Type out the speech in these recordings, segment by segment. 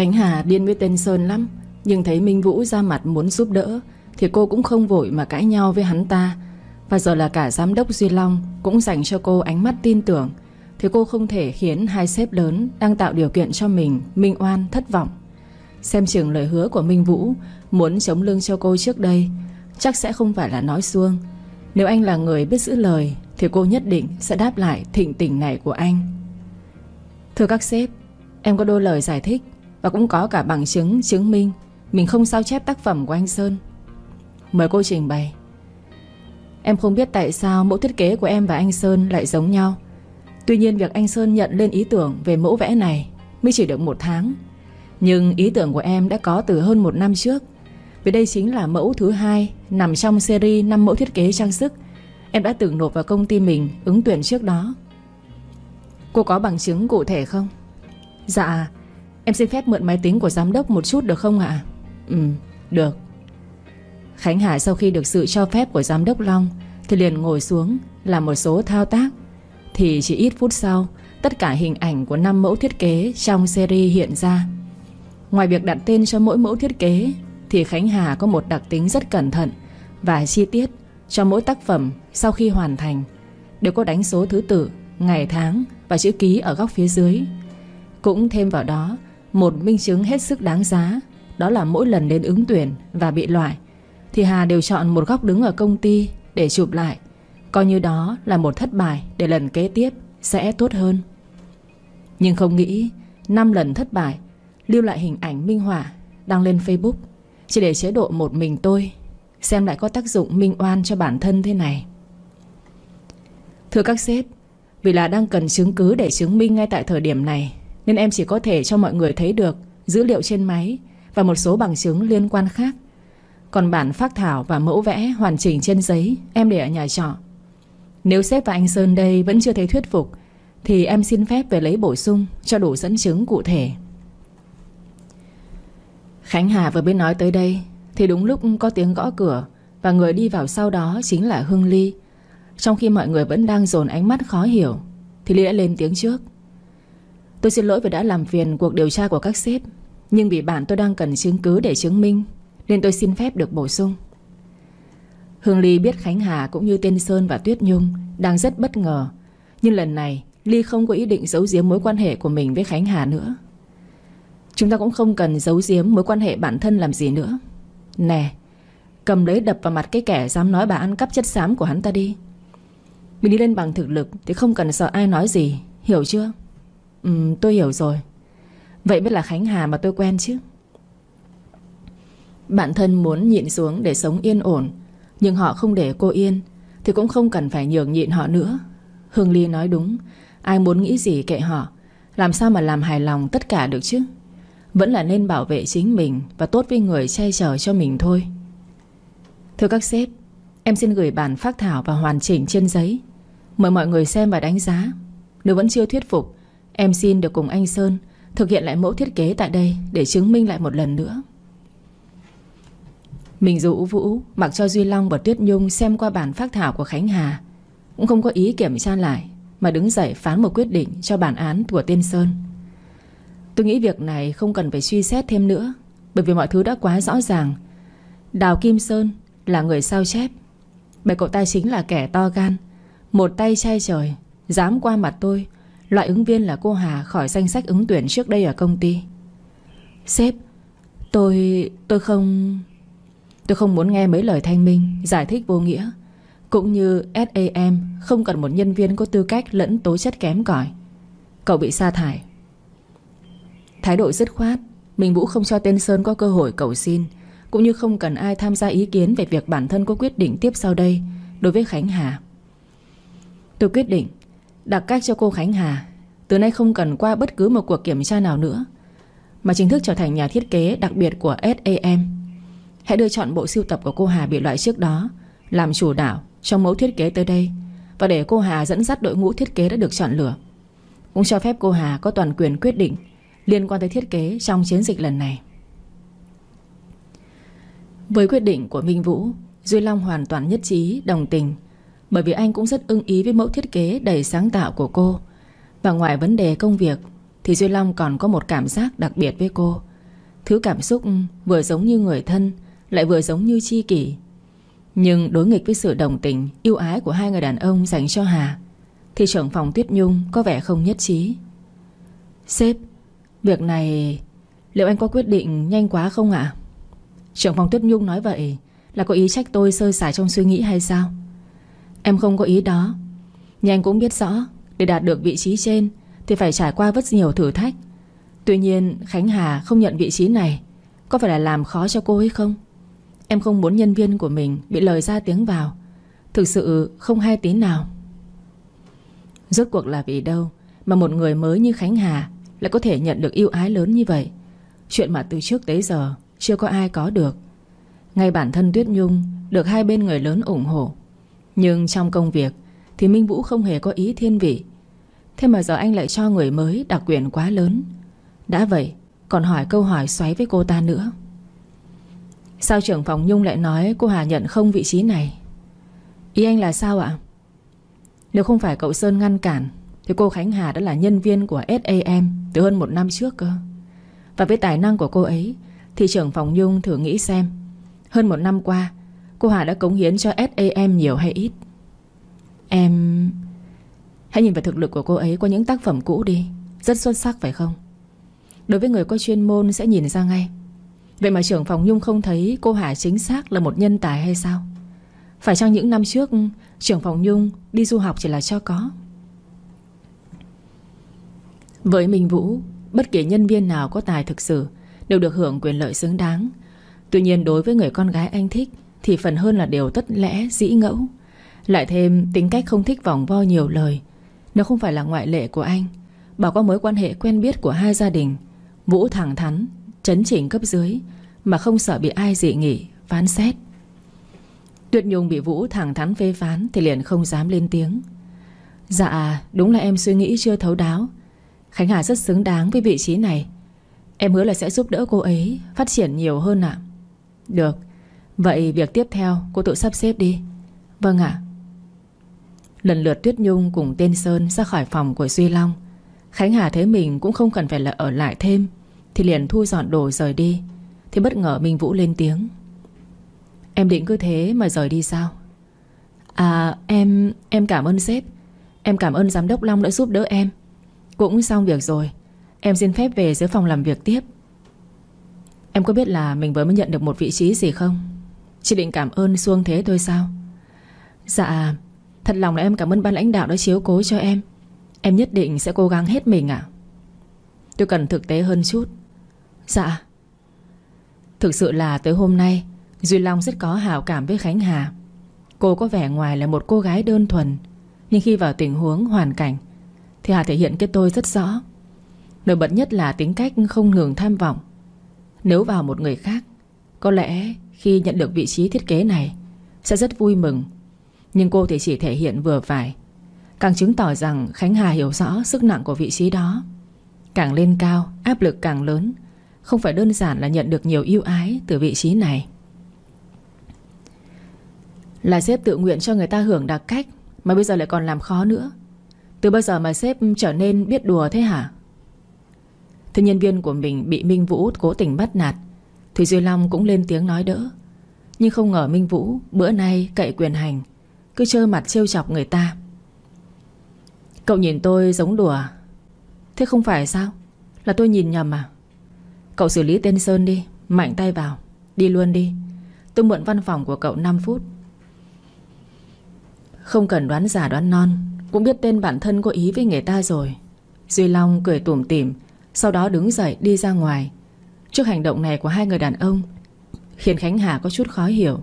Khánh Hà điên với tên Sơn lắm, Nhưng thấy Minh Vũ ra mặt muốn giúp đỡ, Thì cô cũng không vội mà cãi nhau với hắn ta. Và giờ là cả giám đốc Duy Long Cũng dành cho cô ánh mắt tin tưởng, Thì cô không thể khiến hai sếp lớn Đang tạo điều kiện cho mình, Minh Oan, thất vọng. Xem chừng lời hứa của Minh Vũ Muốn chống lưng cho cô trước đây, Chắc sẽ không phải là nói xuông. Nếu anh là người biết giữ lời, Thì cô nhất định sẽ đáp lại thịnh tình này của anh. Thưa các sếp, Em có đôi lời giải thích. Và cũng có cả bằng chứng chứng minh Mình không sao chép tác phẩm của anh Sơn. Mời cô trình bày. Em không biết tại sao mẫu thiết kế của em và anh Sơn lại giống nhau. Tuy nhiên việc anh Sơn nhận lên ý tưởng về mẫu vẽ này Mới chỉ được một tháng. Nhưng ý tưởng của em đã có từ hơn một năm trước. Vì đây chính là mẫu thứ hai Nằm trong series 5 mẫu thiết kế trang sức. Em đã từng nộp vào công ty mình ứng tuyển trước đó. Cô có bằng chứng cụ thể không? Dạ Em xin phép mượn máy tính của giám đốc một chút được không ạ? Ừ, được. Khánh Hà sau khi được sự cho phép của giám đốc Long Thì liền ngồi xuống Làm một số thao tác. Thì chỉ ít phút sau Tất cả hình ảnh của 5 mẫu thiết kế Trong series hiện ra. Ngoài việc đặt tên cho mỗi mẫu thiết kế Thì Khánh Hà có một đặc tính rất cẩn thận Và chi tiết Cho mỗi tác phẩm sau khi hoàn thành. Đều có đánh số thứ tự Ngày tháng và chữ ký ở góc phía dưới. Cũng thêm vào đó một minh chứng hết sức đáng giá, Đó là mỗi lần đến ứng tuyển và bị loại, Thì Hà đều chọn một góc đứng ở công ty Để chụp lại. Coi như đó là một thất bại Để lần kế tiếp sẽ tốt hơn. Nhưng không nghĩ, năm lần thất bại, Lưu lại hình ảnh minh họa Đăng lên Facebook. Chỉ để chế độ một mình tôi, Xem lại có tác dụng minh oan cho bản thân thế này. Thưa các sếp, vì là đang cần chứng cứ để chứng minh ngay tại thời điểm này nên em chỉ có thể cho mọi người thấy được Dữ liệu trên máy Và một số bằng chứng liên quan khác. Còn bản phác thảo và mẫu vẽ hoàn chỉnh trên giấy Em để ở nhà trọ. Nếu sếp và anh Sơn đây vẫn chưa thấy thuyết phục, Thì em xin phép về lấy bổ sung Cho đủ dẫn chứng cụ thể. Khánh Hà vừa biết nói tới đây, Thì đúng lúc có tiếng gõ cửa Và người đi vào sau đó chính là Hương Ly. Trong khi mọi người vẫn đang dồn ánh mắt khó hiểu, Thì Ly đã lên tiếng trước. Tôi xin lỗi vì đã làm phiền cuộc điều tra của các sếp, Nhưng vì bản tôi đang cần chứng cứ để chứng minh, Nên tôi xin phép được bổ sung. Hương Ly biết Khánh Hà cũng như Tiên Sơn và Tuyết Nhung Đang rất bất ngờ, Nhưng lần này Ly không có ý định giấu giếm mối quan hệ của mình với Khánh Hà nữa. Chúng ta cũng không cần giấu giếm mối quan hệ bản thân làm gì nữa. Nè, Cầm lấy đập vào mặt cái kẻ dám nói bà ăn cắp chất xám của hắn ta đi. Mình đi lên bằng thực lực Thì không cần sợ ai nói gì, Hiểu chưa? Ừ tôi hiểu rồi. Vậy biết là Khánh Hà mà tôi quen chứ. Bản thân muốn nhịn xuống để sống yên ổn, Nhưng họ không để cô yên, Thì cũng không cần phải nhường nhịn họ nữa. Hương Ly nói đúng, Ai muốn nghĩ gì kệ họ, Làm sao mà làm hài lòng tất cả được chứ? Vẫn là nên bảo vệ chính mình Và tốt với người che chở cho mình thôi. Thưa các sếp, Em xin gửi bản phác thảo và hoàn chỉnh trên giấy. Mời mọi người xem và đánh giá. Nếu vẫn chưa thuyết phục Em xin được cùng anh Sơn Thực hiện lại mẫu thiết kế tại đây Để chứng minh lại một lần nữa. Mình dụ Vũ Mặc cho Duy Long và Tuyết Nhung Xem qua bản phác thảo của Khánh Hà, Cũng không có ý kiểm tra lại Mà đứng dậy phán một quyết định cho bản án của Tiên Sơn. Tôi nghĩ việc này không cần phải suy xét thêm nữa, Bởi vì mọi thứ đã quá rõ ràng. Đào Kim Sơn là người sao chép. Bởi cậu ta chính là kẻ to gan, một tay chay trời, Dám qua mặt tôi Loại ứng viên là cô Hà khỏi danh sách ứng tuyển trước đây ở công ty. Sếp, Tôi... tôi không... Tôi không muốn nghe mấy lời thanh minh Giải thích vô nghĩa. Cũng như SAM Không cần một nhân viên có tư cách lẫn tố chất kém cỏi. Cậu bị sa thải. Thái độ dứt khoát Mình Vũ không cho tên Sơn có cơ hội cầu xin, Cũng như không cần ai tham gia ý kiến Về việc bản thân có quyết định tiếp sau đây Đối với Khánh Hà. Tôi quyết định Đặt cách cho cô Khánh Hà Từ nay không cần qua bất cứ một cuộc kiểm tra nào nữa Mà chính thức trở thành nhà thiết kế đặc biệt của SAM Hãy đưa chọn bộ sưu tập của cô Hà bị loại trước đó Làm chủ đạo trong mẫu thiết kế tới đây Và để cô Hà dẫn dắt đội ngũ thiết kế đã được chọn lựa. Cũng cho phép cô Hà có toàn quyền quyết định Liên quan tới thiết kế trong chiến dịch lần này. Với quyết định của Minh Vũ Duy Long hoàn toàn nhất trí, đồng tình bởi vì anh cũng rất ưng ý với mẫu thiết kế đầy sáng tạo của cô. Và ngoài vấn đề công việc, Thì Duy Long còn có một cảm giác đặc biệt với cô. Thứ cảm xúc vừa giống như người thân, Lại vừa giống như chi kỷ. Nhưng đối nghịch với sự đồng tình, Yêu ái của hai người đàn ông dành cho Hà, Thì trưởng phòng Tuyết Nhung Có vẻ không nhất trí. Sếp, Việc này Liệu anh có quyết định nhanh quá không ạ? Trưởng phòng Tuyết Nhung nói vậy, Là có ý trách tôi sơ sài trong suy nghĩ hay sao? Em không có ý đó. Nhưng anh cũng biết rõ, Để đạt được vị trí trên Thì phải trải qua rất nhiều thử thách. Tuy nhiên, Khánh Hà không nhận vị trí này, Có phải là làm khó cho cô ấy không? Em không muốn nhân viên của mình Bị lời ra tiếng vào. Thực sự không hay tí nào. Rốt cuộc là vì đâu Mà một người mới như Khánh Hà Lại có thể nhận được yêu ái lớn như vậy? Chuyện mà từ trước tới giờ Chưa có ai có được. Ngay bản thân Tuyết Nhung Được hai bên người lớn ủng hộ. Nhưng trong công việc Thì Minh Vũ không hề có ý thiên vị. Thế mà giờ anh lại cho người mới đặc quyền quá lớn. Đã vậy, Còn hỏi câu hỏi xoáy với cô ta nữa. Sao trưởng phòng Nhung lại nói Cô Hà nhận không vị trí này? Ý anh là sao ạ? Nếu không phải cậu Sơn ngăn cản, Thì cô Khánh Hà đã là nhân viên của SAM Từ hơn một năm trước cơ. Và với tài năng của cô ấy, Thì trưởng phòng Nhung thử nghĩ xem. Hơn một năm qua Cô Hà đã cống hiến cho SAM nhiều hay ít? Em, Hãy nhìn vào thực lực của cô ấy Qua những tác phẩm cũ đi. Rất xuất sắc, phải không? Đối với người có chuyên môn sẽ nhìn ra ngay. Vậy mà trưởng phòng Nhung không thấy Cô Hà chính xác là một nhân tài hay sao? Phải chăng những năm trước, Trưởng phòng Nhung đi du học chỉ là cho có? Với Minh Vũ, Bất kỳ nhân viên nào có tài thực sự Đều được hưởng quyền lợi xứng đáng. Tuy nhiên đối với người con gái anh thích thì phần hơn là điều tất lẽ, dĩ ngẫu. Lại thêm, tính cách không thích vòng vo nhiều lời. Nó không phải là ngoại lệ của anh Bảo có mối quan hệ quen biết của hai gia đình. Vũ thẳng thắn, Chấn chỉnh cấp dưới, Mà không sợ bị ai dị nghị, Phán xét. Tuyệt Nhung bị Vũ thẳng thắn phê phán Thì liền không dám lên tiếng. Dạ đúng là em suy nghĩ chưa thấu đáo. Khánh Hà rất xứng đáng với vị trí này. Em hứa là sẽ giúp đỡ cô ấy, Phát triển nhiều hơn ạ. Được. Vậy việc tiếp theo cô tự sắp xếp đi. Vâng ạ. Lần lượt Tuyết Nhung cùng tên Sơn ra khỏi phòng của Duy Long. Khánh Hà thấy mình cũng không cần phải là ở lại thêm, Thì liền thu dọn đồ rời đi. Thì bất ngờ Minh Vũ lên tiếng. Em định cứ thế mà rời đi sao? À em Em cảm ơn sếp. Em cảm ơn giám đốc Long đã giúp đỡ em. Cũng xong việc rồi. Em xin phép về dưới phòng làm việc tiếp. Em có biết là mình vừa mới nhận được một vị trí gì không? Chị định cảm ơn xuông thế thôi sao? Dạ Thật lòng là em cảm ơn ban lãnh đạo đã chiếu cố cho em. Em nhất định sẽ cố gắng hết mình ạ. Tôi cần thực tế hơn chút. Dạ. Thực sự là tới hôm nay, Duy Long rất có hào cảm với Khánh Hà. Cô có vẻ ngoài là một cô gái đơn thuần, Nhưng khi vào tình huống hoàn cảnh, Thì Hà thể hiện cái tôi rất rõ. Nổi bật nhất là tính cách không ngừng tham vọng. Nếu vào một người khác, Có lẽ khi nhận được vị trí thiết kế này, Sẽ rất vui mừng. Nhưng cô thì chỉ thể hiện vừa phải. Càng chứng tỏ rằng Khánh Hà hiểu rõ sức nặng của vị trí đó. Càng lên cao, Áp lực càng lớn. Không phải đơn giản là nhận được nhiều ưu ái Từ vị trí này. Là sếp tự nguyện cho người ta hưởng đặc cách, Mà bây giờ lại còn làm khó nữa. Từ bao giờ mà sếp trở nên biết đùa thế hả? Thế nhân viên của mình bị Minh Vũ cố tình bắt nạt. Thì Duy Long cũng lên tiếng nói đỡ. Nhưng không ngờ Minh Vũ, Bữa nay cậy quyền hành, Cứ trơ mặt trêu chọc người ta. Cậu nhìn tôi giống đùa à? Thế không phải sao? Là tôi nhìn nhầm à? Cậu xử lý tên Sơn đi, Mạnh tay vào, Đi luôn đi. Tôi mượn văn phòng của cậu 5 phút. Không cần đoán giả đoán non, Cũng biết tên bản thân có ý với người ta rồi. Duy Long cười tủm tỉm, Sau đó đứng dậy đi ra ngoài. Trước hành động này của hai người đàn ông Khiến Khánh Hà có chút khó hiểu.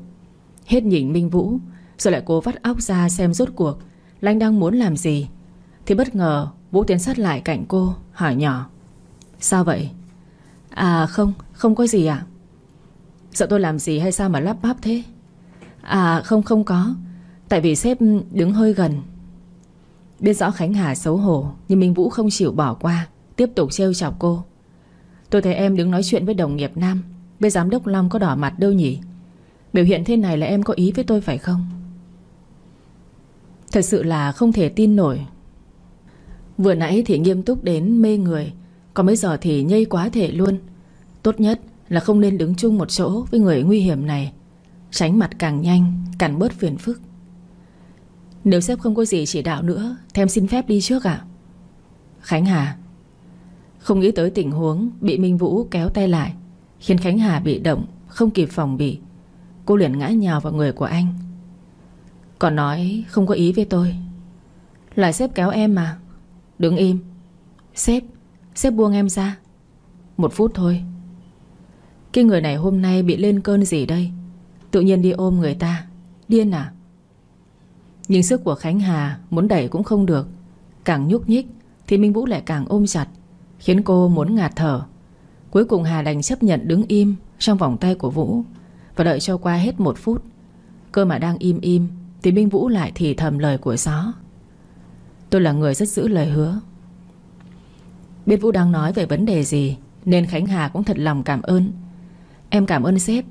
Hết nhìn Minh Vũ, Rồi lại cố vắt óc ra xem rốt cuộc Lanh đang muốn làm gì. Thì bất ngờ, Vũ tiến sát lại cạnh cô, Hỏi nhỏ. Sao vậy? À không không có gì ạ. À? Sợ tôi làm gì hay sao mà lắp bắp thế? À không không có. Tại vì sếp đứng hơi gần. Biết rõ Khánh Hà xấu hổ, Nhưng Minh Vũ không chịu bỏ qua, Tiếp tục trêu chọc cô. Tôi thấy em đứng nói chuyện với đồng nghiệp nam. Với giám đốc Long có đỏ mặt đâu nhỉ? Biểu hiện thế này là em có ý với tôi phải không? Thật sự là không thể tin nổi. Vừa nãy thì nghiêm túc đến mê người, Còn bây giờ thì nhây quá thể luôn. Tốt nhất Là không nên đứng chung một chỗ với người nguy hiểm này. Tránh mặt càng nhanh, Càng bớt phiền phức. Nếu sếp không có gì chỉ đạo nữa, Thì em xin phép đi trước ạ. Khánh Hà không nghĩ tới tình huống Bị Minh Vũ kéo tay lại, Khiến Khánh Hà bị động, Không kịp phòng bị. Cô liền ngã nhào vào người của anh. Còn nói không có ý với tôi. Là sếp kéo em mà. Đứng im. Sếp Sếp buông em ra. Một phút thôi. Cái người này hôm nay bị lên cơn gì đây? Tự nhiên đi ôm người ta. Điên à? Nhưng sức của Khánh Hà Muốn đẩy cũng không được. Càng nhúc nhích Thì Minh Vũ lại càng ôm chặt. Khiến cô muốn ngạt thở. Cuối cùng Hà đành chấp nhận đứng im Trong vòng tay của Vũ Và đợi cho qua hết một phút. Cơ mà đang im im Thì Minh Vũ lại thì thầm lời của gió. Tôi là người rất giữ lời hứa. Biết Vũ đang nói về vấn đề gì Nên Khánh Hà cũng thật lòng cảm ơn. Em cảm ơn sếp.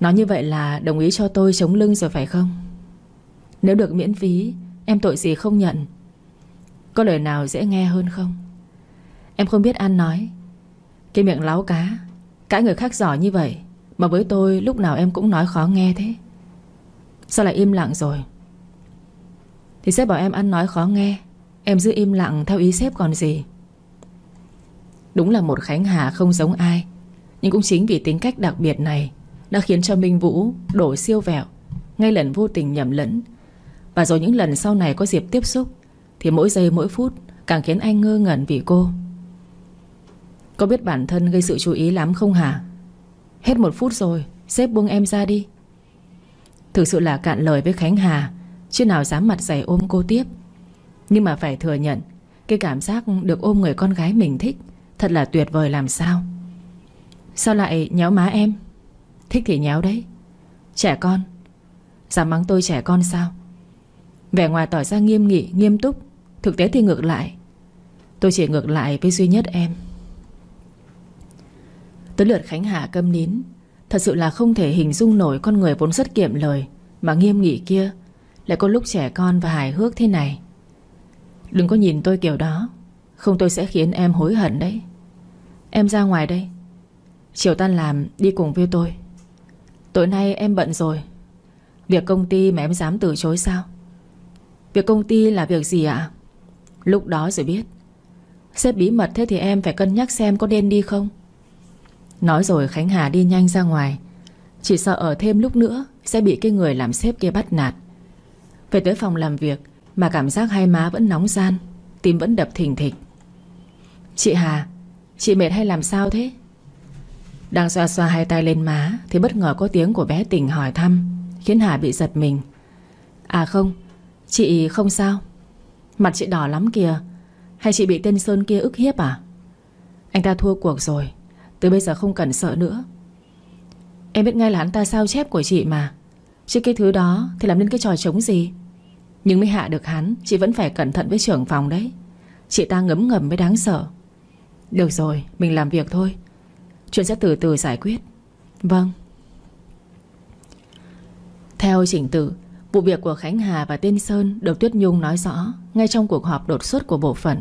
Nói như vậy là đồng ý cho tôi chống lưng rồi phải không? Nếu được miễn phí, Em tội gì không nhận? Có lời nào dễ nghe hơn không? Em không biết ăn nói. Cái miệng láo cá, Cãi người khác giỏi như vậy, Mà với tôi lúc nào em cũng nói khó nghe thế. Sao lại im lặng rồi? Thì sếp bảo em ăn nói khó nghe, Em giữ im lặng theo ý sếp còn gì. Đúng là một Khánh Hà không giống ai, Nhưng cũng chính vì tính cách đặc biệt này Đã khiến cho Minh Vũ đổ siêu vẹo, Ngay lần vô tình nhầm lẫn. Và rồi những lần sau này có dịp tiếp xúc, Thì mỗi giây mỗi phút Càng khiến anh ngơ ngẩn vì cô. Có biết bản thân gây sự chú ý lắm không hả? Hết một phút rồi Xếp buông em ra đi. Thực sự là cạn lời với Khánh Hà Chứ nào dám mặt dày ôm cô tiếp. Nhưng mà phải thừa nhận Cái cảm giác được ôm người con gái mình thích Thật là tuyệt vời làm sao. Sao lại nhéo má em? Thích thì nhéo đấy. Trẻ con Dám mắng tôi trẻ con sao? Vẻ ngoài tỏ ra nghiêm nghị, nghiêm túc Thực tế thì ngược lại. Tôi chỉ ngược lại với duy nhất em. Tới lượt Khánh Hà câm nín. Thật sự là không thể hình dung nổi Con người vốn rất kiệm lời, Mà nghiêm nghị kia Lại có lúc trẻ con và hài hước thế này. Đừng có nhìn tôi kiểu đó, Không tôi sẽ khiến em hối hận đấy. Em ra ngoài đây. Chiều tan làm, đi cùng với tôi. Tối nay em bận rồi. Việc công ty mà em dám từ chối sao? Việc công ty là việc gì ạ? Lúc đó rồi biết. Sếp bí mật thế thì em phải cân nhắc xem có nên đi không. Nói rồi Khánh Hà đi nhanh ra ngoài. Chỉ sợ ở thêm lúc nữa Sẽ bị cái người làm sếp kia bắt nạt. Về tới phòng làm việc Mà cảm giác hai má vẫn nóng gian, Tim vẫn đập thình thịch. Chị Hà, Chị mệt hay làm sao thế? Đang xoa xoa hai tay lên má Thì bất ngờ có tiếng của bé tình hỏi thăm, Khiến Hà bị giật mình. À không, Chị không sao. Mặt chị đỏ lắm kìa. Hay chị bị tên Sơn kia ức hiếp à? Anh ta thua cuộc rồi. Từ bây giờ không cần sợ nữa. Em biết ngay là hắn ta sao chép của chị mà. Chứ cái thứ đó thì làm nên cái trò chống gì? Nhưng mới hạ được hắn, Chị vẫn phải cẩn thận với trưởng phòng đấy. Chị ta ngấm ngầm mới đáng sợ. Được rồi, mình làm việc thôi. Chuyện sẽ từ từ giải quyết. Vâng. Theo chỉnh tự, Vụ việc của Khánh Hà và Tên Sơn Được Tuyết Nhung nói rõ Ngay trong cuộc họp đột xuất của bộ phận.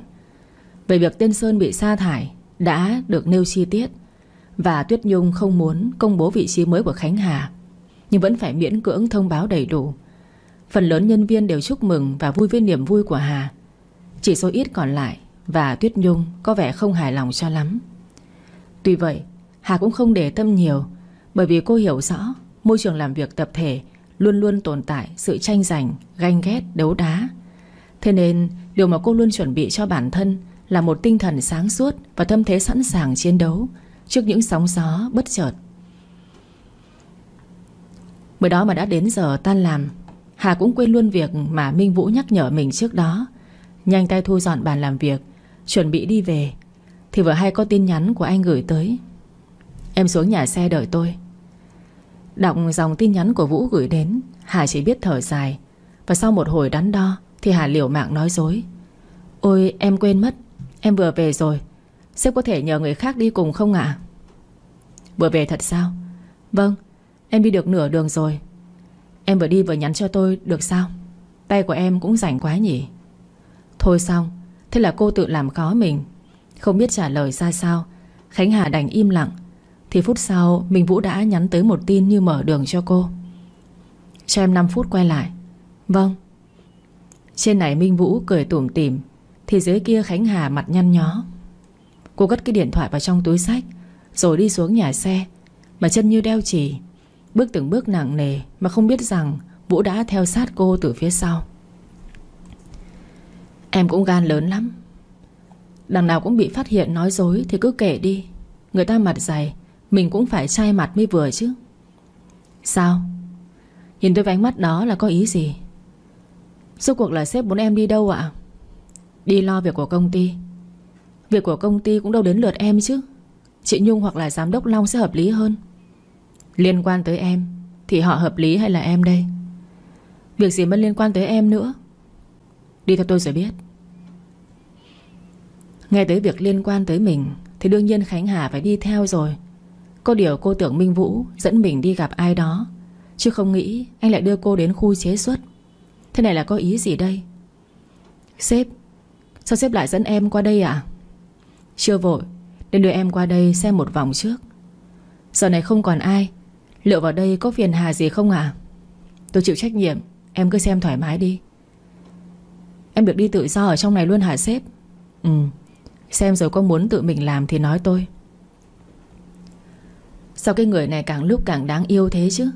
Về việc Tên Sơn bị sa thải Đã được nêu chi tiết. Và Tuyết Nhung không muốn công bố vị trí mới của Khánh Hà Nhưng vẫn phải miễn cưỡng thông báo đầy đủ. Phần lớn nhân viên đều chúc mừng Và vui với niềm vui của Hà. Chỉ số ít còn lại Và Tuyết Nhung có vẻ không hài lòng cho lắm. Tuy vậy Hà cũng không để tâm nhiều Bởi vì cô hiểu rõ Môi trường làm việc tập thể Luôn luôn tồn tại sự tranh giành Ganh ghét, đấu đá. Thế nên điều mà cô luôn chuẩn bị cho bản thân Là một tinh thần sáng suốt Và tâm thế sẵn sàng chiến đấu Trước những sóng gió bất chợt. Mới đó mà đã đến giờ tan làm, Hà cũng quên luôn việc mà Minh Vũ nhắc nhở mình trước đó. Nhanh tay thu dọn bàn làm việc, Chuẩn bị đi về, Thì vừa hay có tin nhắn của anh gửi tới. Em xuống nhà xe đợi tôi. Đọc dòng tin nhắn của Vũ gửi đến, Hà chỉ biết thở dài. Và sau một hồi đắn đo, Thì Hà liều mạng nói dối. Ôi, em quên mất, Em vừa về rồi Sếp có thể nhờ người khác đi cùng không ạ? Vừa về thật sao? Vâng Em đi được nửa đường rồi. Em vừa đi vừa nhắn cho tôi, được sao? Tay của em cũng rảnh quá nhỉ? Thôi xong, Thế là cô tự làm khó mình. Không biết trả lời ra sao, Khánh Hà đành im lặng. Thì phút sau, Minh Vũ đã nhắn tới một tin như mở đường cho cô. Cho em 5 phút quay lại. Vâng. Trên này Minh Vũ cười tủm tỉm, Thì dưới kia Khánh Hà mặt nhăn nhó. Cô cất cái điện thoại vào trong túi sách, Rồi đi xuống nhà xe. Mà chân như đeo chỉ, Bước từng bước nặng nề Mà không biết rằng Vũ đã theo sát cô từ phía sau. Em cũng gan lớn lắm. Đằng nào cũng bị phát hiện nói dối Thì cứ kể đi. Người ta mặt dày, Mình cũng phải chai mặt mới vừa chứ. Sao? Nhìn tôi với ánh mắt đó là có ý gì? Suốt cuộc là sếp muốn em đi đâu ạ? Đi lo việc của công ty. Việc của công ty cũng đâu đến lượt em chứ. Chị Nhung hoặc là giám đốc Long sẽ hợp lý hơn. Liên quan tới em, Thì họ hợp lý hay là em đây? Việc gì mà liên quan tới em nữa? Đi theo tôi rồi biết. Nghe tới việc liên quan tới mình, Thì đương nhiên Khánh Hà phải đi theo rồi. Có điều cô tưởng Minh Vũ Dẫn mình đi gặp ai đó, Chứ không nghĩ anh lại đưa cô đến khu chế xuất. Thế này là có ý gì đây? Sếp, Sao sếp lại dẫn em qua đây à chưa vội Nên đưa em qua đây xem một vòng trước. Giờ này không còn ai. Liệu vào đây có phiền hà gì không à Tôi chịu trách nhiệm, Em cứ xem thoải mái đi. Em được đi tự do ở trong này luôn hả sếp? Ừ Xem rồi có muốn tự mình làm thì nói tôi. Sao cái người này càng lúc càng đáng yêu thế chứ?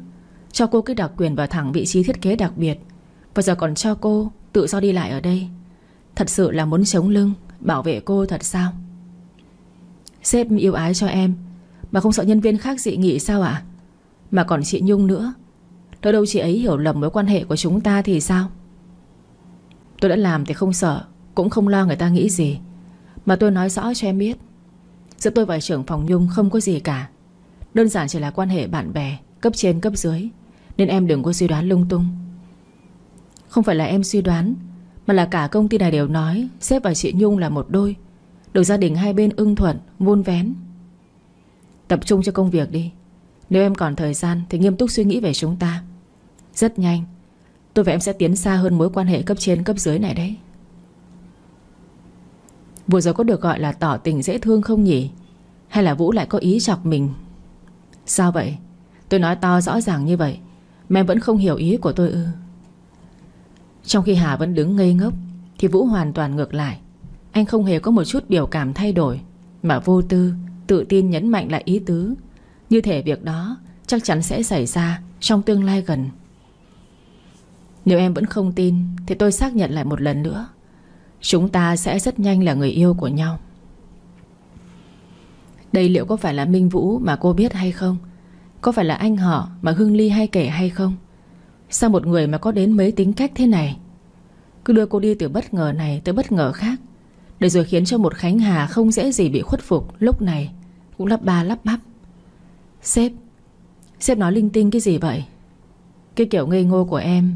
Cho cô cái đặc quyền vào thẳng vị trí thiết kế đặc biệt, Và giờ còn cho cô tự do đi lại ở đây. Thật sự là muốn chống lưng, Bảo vệ cô thật sao? Sếp yêu ái cho em, Mà không sợ nhân viên khác dị nghị sao ạ? Mà còn chị Nhung nữa. Đâu đâu chị ấy hiểu lầm mối quan hệ của chúng ta thì sao? Tôi đã làm thì không sợ, Cũng không lo người ta nghĩ gì. Mà tôi nói rõ cho em biết, Giữa tôi và trưởng phòng Nhung không có gì cả. Đơn giản chỉ là quan hệ bạn bè, Cấp trên, cấp dưới, Nên em đừng có suy đoán lung tung. Không phải là em suy đoán, Mà là cả công ty này đều nói Sếp và chị Nhung là một đôi. Được gia đình hai bên ưng thuận, vun vén. Tập trung cho công việc đi. Nếu em còn thời gian Thì nghiêm túc suy nghĩ về chúng ta. Rất nhanh. Tôi và em sẽ tiến xa hơn mối quan hệ cấp trên cấp dưới này đấy. Vừa rồi có được gọi là tỏ tình dễ thương không nhỉ? Hay là Vũ lại có ý chọc mình? Sao vậy? Tôi nói to rõ ràng như vậy Mà em vẫn không hiểu ý của tôi ư. Trong khi Hà vẫn đứng ngây ngốc Thì Vũ hoàn toàn ngược lại. Anh không hề có một chút biểu cảm thay đổi, Mà vô tư, Tự tin nhấn mạnh lại ý tứ. Như thể việc đó chắc chắn sẽ xảy ra Trong tương lai gần. Nếu em vẫn không tin, Thì tôi xác nhận lại một lần nữa. Chúng ta sẽ rất nhanh là người yêu của nhau. Đây liệu có phải là Minh Vũ mà cô biết hay không? Có phải là anh họ mà hương Ly hay kể hay không? Sao một người mà có đến mấy tính cách thế này? Cứ đưa cô đi từ bất ngờ này tới bất ngờ khác. Để rồi khiến cho một Khánh Hà không dễ gì bị khuất phục Lúc này. Cũng lắp ba, lắp bắp. Sếp Sếp nói linh tinh cái gì vậy? Cái kiểu ngây ngô của em,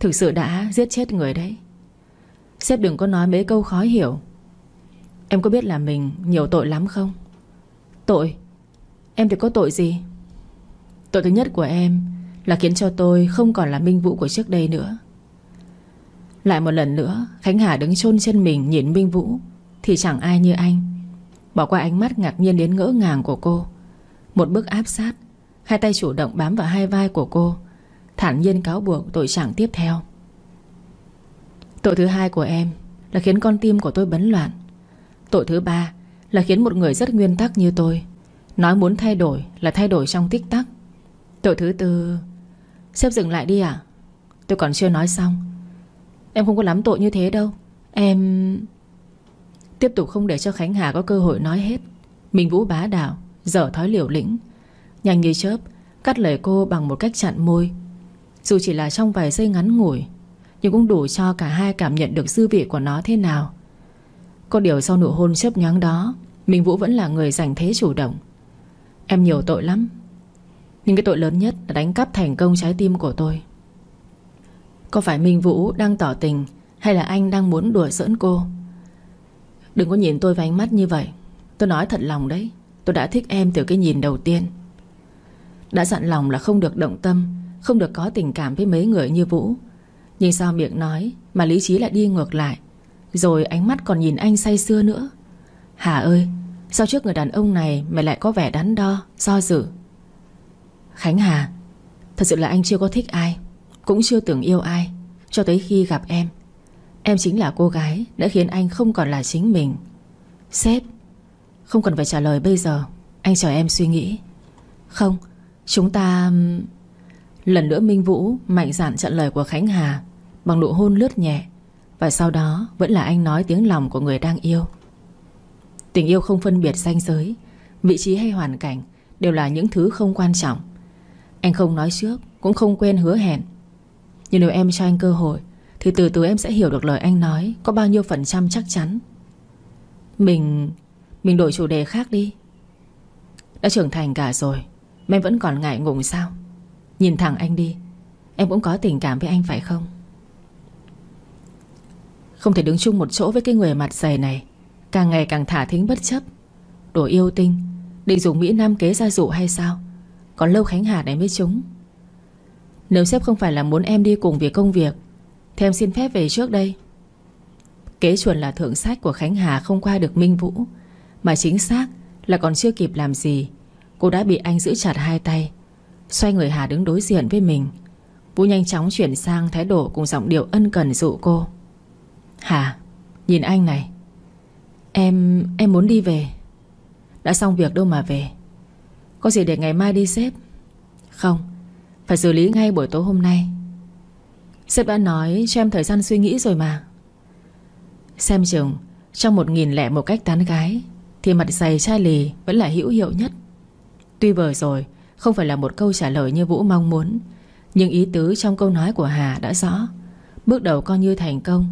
Thực sự đã giết chết người đấy. Sếp đừng có nói mấy câu khó hiểu. Em có biết là mình nhiều tội lắm không? Tội? Em thì có tội gì? Tội thứ nhất của em Là khiến cho tôi không còn là minh vũ của trước đây nữa. Lại một lần nữa, Khánh Hà đứng chôn chân mình nhìn Minh Vũ. Thì chẳng ai như anh. Bỏ qua ánh mắt ngạc nhiên đến ngỡ ngàng của cô. Một bước áp sát, Hai tay chủ động bám vào hai vai của cô. Thản nhiên cáo buộc tội trạng tiếp theo. Tội thứ hai của em Là khiến con tim của tôi bấn loạn. Tội thứ ba Là khiến một người rất nguyên tắc như tôi, Nói muốn thay đổi là thay đổi trong tích tắc. Tội thứ tư Xếp dừng lại đi ạ. Tôi còn chưa nói xong. Em không có lắm tội như thế đâu. Em... Tiếp tục không để cho Khánh Hà có cơ hội nói hết. Mình vũ bá đạo, Dở thói liều lĩnh. Nhanh như chớp, Cắt lời cô bằng một cách chặn môi. Dù chỉ là trong vài giây ngắn ngủi, Nhưng cũng đủ cho cả hai cảm nhận được dư vị của nó thế nào. Có điều sau nụ hôn chớp nhoáng đó mình Vũ vẫn là người giành thế chủ động. Em nhiều tội lắm, Nhưng cái tội lớn nhất là đánh cắp thành công trái tim của tôi. Có phải Minh Vũ đang tỏ tình Hay là anh đang muốn đùa giỡn cô? Đừng có nhìn tôi với ánh mắt như vậy. Tôi nói thật lòng đấy. Tôi đã thích em từ cái nhìn đầu tiên. Đã dặn lòng là không được động tâm Không được có tình cảm với mấy người như Vũ. Nhưng sao miệng nói Mà lý trí lại đi ngược lại Rồi ánh mắt còn nhìn anh say sưa nữa? Hà ơi Sao trước người đàn ông này Mày lại có vẻ đắn đo, do dự? Khánh Hà Thật sự là anh chưa có thích ai. Cũng chưa từng yêu ai, Cho tới khi gặp em. Em chính là cô gái Đã khiến anh không còn là chính mình. Sếp, Không cần phải trả lời bây giờ, Anh chờ em suy nghĩ. Không, Chúng ta Lần nữa Minh Vũ, mạnh dạn trận lời của Khánh Hà Bằng nụ hôn lướt nhẹ, Và sau đó vẫn là anh nói tiếng lòng của người đang yêu. Tình yêu không phân biệt danh giới, Vị trí hay hoàn cảnh Đều là những thứ không quan trọng. Anh không nói trước, Cũng không quên hứa hẹn. Nhưng nếu em cho anh cơ hội, Thì từ từ em sẽ hiểu được lời anh nói, Có bao nhiêu phần trăm chắc chắn. Mình Mình đổi chủ đề khác đi. Đã trưởng thành cả rồi, Mà em vẫn còn ngại ngùng sao? Nhìn thẳng anh đi, Em cũng có tình cảm với anh phải không? Không thể đứng chung một chỗ với cái người mặt dày này, Càng ngày càng thả thính bất chấp. Đồ yêu tinh, Định dùng Mỹ Nam kế ra dụ hay sao? Còn lâu Khánh Hà này mới trúng nếu sếp không phải là muốn em đi cùng vì công việc, Thì em xin phép về trước đây. Kế chuẩn là thượng sách của Khánh Hà Không qua được Minh Vũ, Mà chính xác là còn chưa kịp làm gì, Cô đã bị anh giữ chặt hai tay, Xoay người Hà đứng đối diện với mình. Vũ nhanh chóng chuyển sang thái độ Cùng giọng điệu ân cần dụ cô. Hà, Nhìn anh này, Em... em muốn đi về. Đã xong việc đâu mà về. Có gì để ngày mai đi xếp Không phải xử lý ngay buổi tối hôm nay. Sếp đã nói cho em thời gian suy nghĩ rồi mà. Xem chừng, Trong một nghìn lẻ một cách tán gái, Thì mặt dày chai lì vẫn là hữu hiệu nhất. Tuy vừa rồi, Không phải là một câu trả lời như Vũ mong muốn, Nhưng ý tứ trong câu nói của Hà đã rõ. Bước đầu coi như thành công,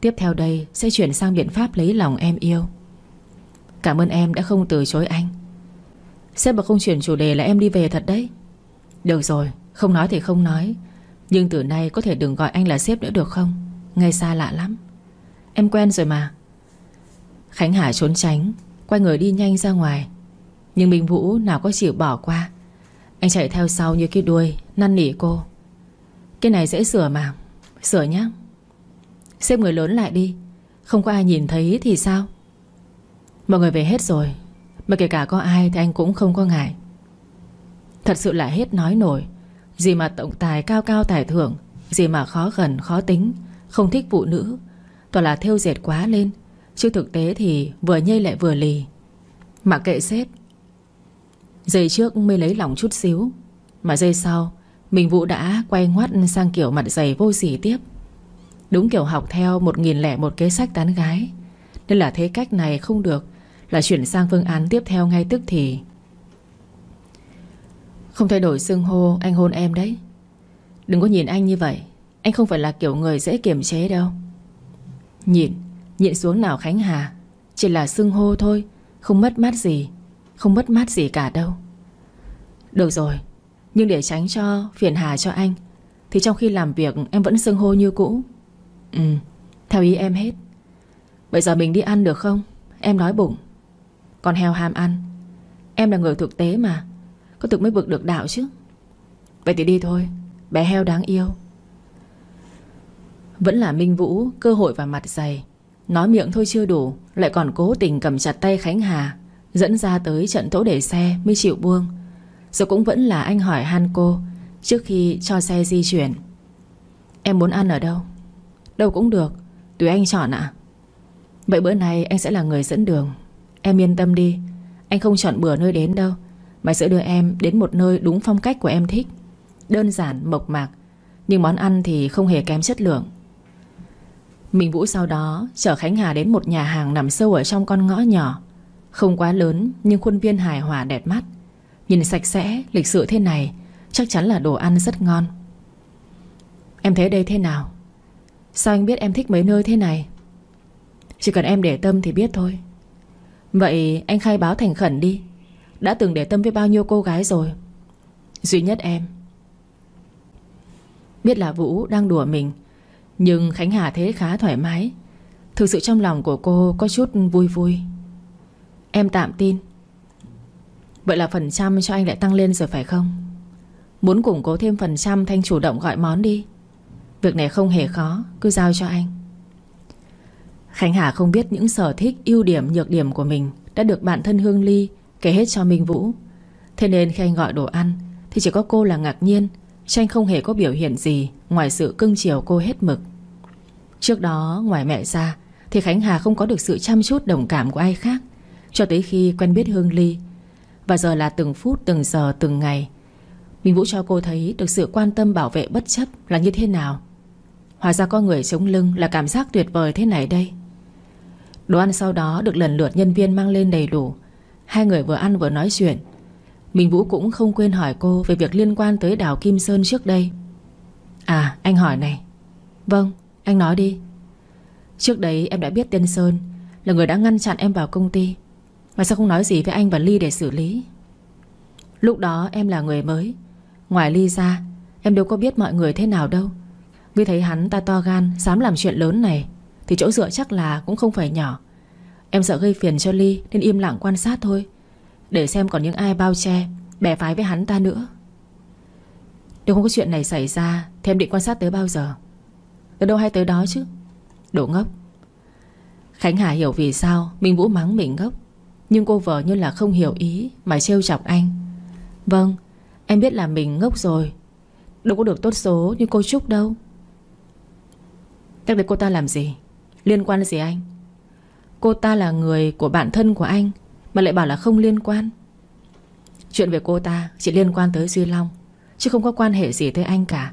Tiếp theo đây sẽ chuyển sang biện pháp lấy lòng em yêu. Cảm ơn em đã không từ chối anh. Sếp mà không chuyển chủ đề là em đi về thật đấy. Được rồi không nói thì không nói. Nhưng từ nay có thể đừng gọi anh là sếp nữa được không? Ngay xa lạ lắm. Em quen rồi mà. Khánh Hải trốn tránh, Quay người đi nhanh ra ngoài. Nhưng Minh Vũ nào có chịu bỏ qua. Anh chạy theo sau như cái đuôi, Năn nỉ cô. Cái này dễ sửa mà. Sửa nhé Xếp người lớn lại đi. Không có ai nhìn thấy thì sao? Mọi người về hết rồi. Mà kể cả có ai thì anh cũng không có ngại. Thật sự là hết nói nổi. Gì mà tổng tài cao cao tài thưởng, Gì mà khó gần, khó tính, Không thích phụ nữ. Toàn là thêu dệt quá lên, Chứ thực tế thì vừa nhây lại vừa lì. Mà kệ sếp. Giây trước mới lấy lòng chút xíu, Mà giây sau Mình Vũ đã quay ngoắt sang kiểu mặt dày vô sỉ tiếp. Đúng kiểu học theo một nghìn lẻ một kế sách tán gái. Nên là thế cách này không được, Là chuyển sang phương án tiếp theo ngay tức thì không thay đổi xưng hô, Anh hôn em đấy. Đừng có nhìn anh như vậy. Anh không phải là kiểu người dễ kiềm chế đâu. Nhìn Nhịn xuống nào Khánh Hà. Chỉ là xưng hô thôi, Không mất mát gì, Không mất mát gì cả đâu. Được rồi, Nhưng để tránh cho phiền hà cho anh, Thì trong khi làm việc em vẫn xưng hô như cũ. Ừ Theo ý em hết. Bây giờ mình đi ăn được không? Em nói bụng. Còn heo ham ăn. Em là người thực tế mà. Có thực mới vực được đạo chứ. Vậy thì đi thôi, Bé heo đáng yêu. Vẫn là Minh Vũ, Cơ hội và mặt dày. Nói miệng thôi chưa đủ, Lại còn cố tình cầm chặt tay Khánh Hà, Dẫn ra tới trận tổ để xe mới chịu buông. Rồi cũng vẫn là anh hỏi han cô, Trước khi cho xe di chuyển. Em muốn ăn ở đâu? Đâu cũng được, Tùy anh chọn ạ. Vậy bữa nay anh sẽ là người dẫn đường. Em yên tâm đi, Anh không chọn bữa nơi đến đâu. Mà sẽ đưa em đến một nơi đúng phong cách của em thích. Đơn giản, mộc mạc Nhưng món ăn thì không hề kém chất lượng. Mình Vũ sau đó Chở Khánh Hà đến một nhà hàng nằm sâu ở trong con ngõ nhỏ. Không quá lớn Nhưng khuôn viên hài hòa đẹp mắt. Nhìn sạch sẽ, lịch sự thế này Chắc chắn là đồ ăn rất ngon. Em thấy đây thế nào? Sao anh biết em thích mấy nơi thế này? Chỉ cần em để tâm thì biết thôi. Vậy anh khai báo thành khẩn đi. Đã từng để tâm với bao nhiêu cô gái rồi. Duy nhất em. Biết là Vũ đang đùa mình, Nhưng Khánh Hà thế khá thoải mái. Thực sự trong lòng của cô có chút vui vui. Em tạm tin. Vậy là phần trăm cho anh lại tăng lên rồi phải không? Muốn củng cố thêm phần trăm, Thanh chủ động gọi món đi. Việc này không hề khó, Cứ giao cho anh. Khánh Hà không biết những sở thích, ưu điểm, nhược điểm của mình Đã được bạn thân Hương Ly Kể hết cho Minh Vũ. Thế nên khi anh gọi đồ ăn Thì chỉ có cô là ngạc nhiên Chứ anh không hề có biểu hiện gì Ngoài sự cưng chiều cô hết mực. Trước đó ngoài mẹ ra Thì Khánh Hà không có được sự chăm chút đồng cảm của ai khác Cho tới khi quen biết Hương Ly. Và giờ là từng phút, từng giờ, từng ngày Minh Vũ cho cô thấy Được sự quan tâm bảo vệ bất chấp là như thế nào. Hóa ra có người chống lưng Là cảm giác tuyệt vời thế này đây. Đồ ăn sau đó được lần lượt nhân viên mang lên đầy đủ Hai người vừa ăn vừa nói chuyện. Minh Vũ cũng không quên hỏi cô Về việc liên quan tới đảo Kim Sơn trước đây. À anh hỏi này. Vâng anh nói đi. Trước đấy em đã biết tên Sơn, Là người đã ngăn chặn em vào công ty. Mà sao không nói gì với anh và Ly để xử lý? Lúc đó em là người mới. Ngoài Ly ra, Em đâu có biết mọi người thế nào đâu. Vì thấy hắn ta to gan, Dám làm chuyện lớn này, Thì chỗ dựa chắc là cũng không phải nhỏ. Em sợ gây phiền cho Ly, Nên im lặng quan sát thôi. Để xem còn những ai bao che, Bè phái với hắn ta nữa. Nếu không có chuyện này xảy ra, Thì em định quan sát tới bao giờ? Tới đâu hay tới đó chứ? Đồ ngốc. Khánh Hà hiểu vì sao Minh Vũ mắng mình ngốc. Nhưng cô vợ như là không hiểu ý Mà trêu chọc anh. Vâng em biết là mình ngốc rồi. Đâu có được tốt số như cô Trúc đâu. Chắc đấy cô ta làm gì? Liên quan gì anh? Cô ta là người của bạn thân của anh, Mà lại bảo là không liên quan. Chuyện về cô ta chỉ liên quan tới Duy Long, Chứ không có quan hệ gì tới anh cả.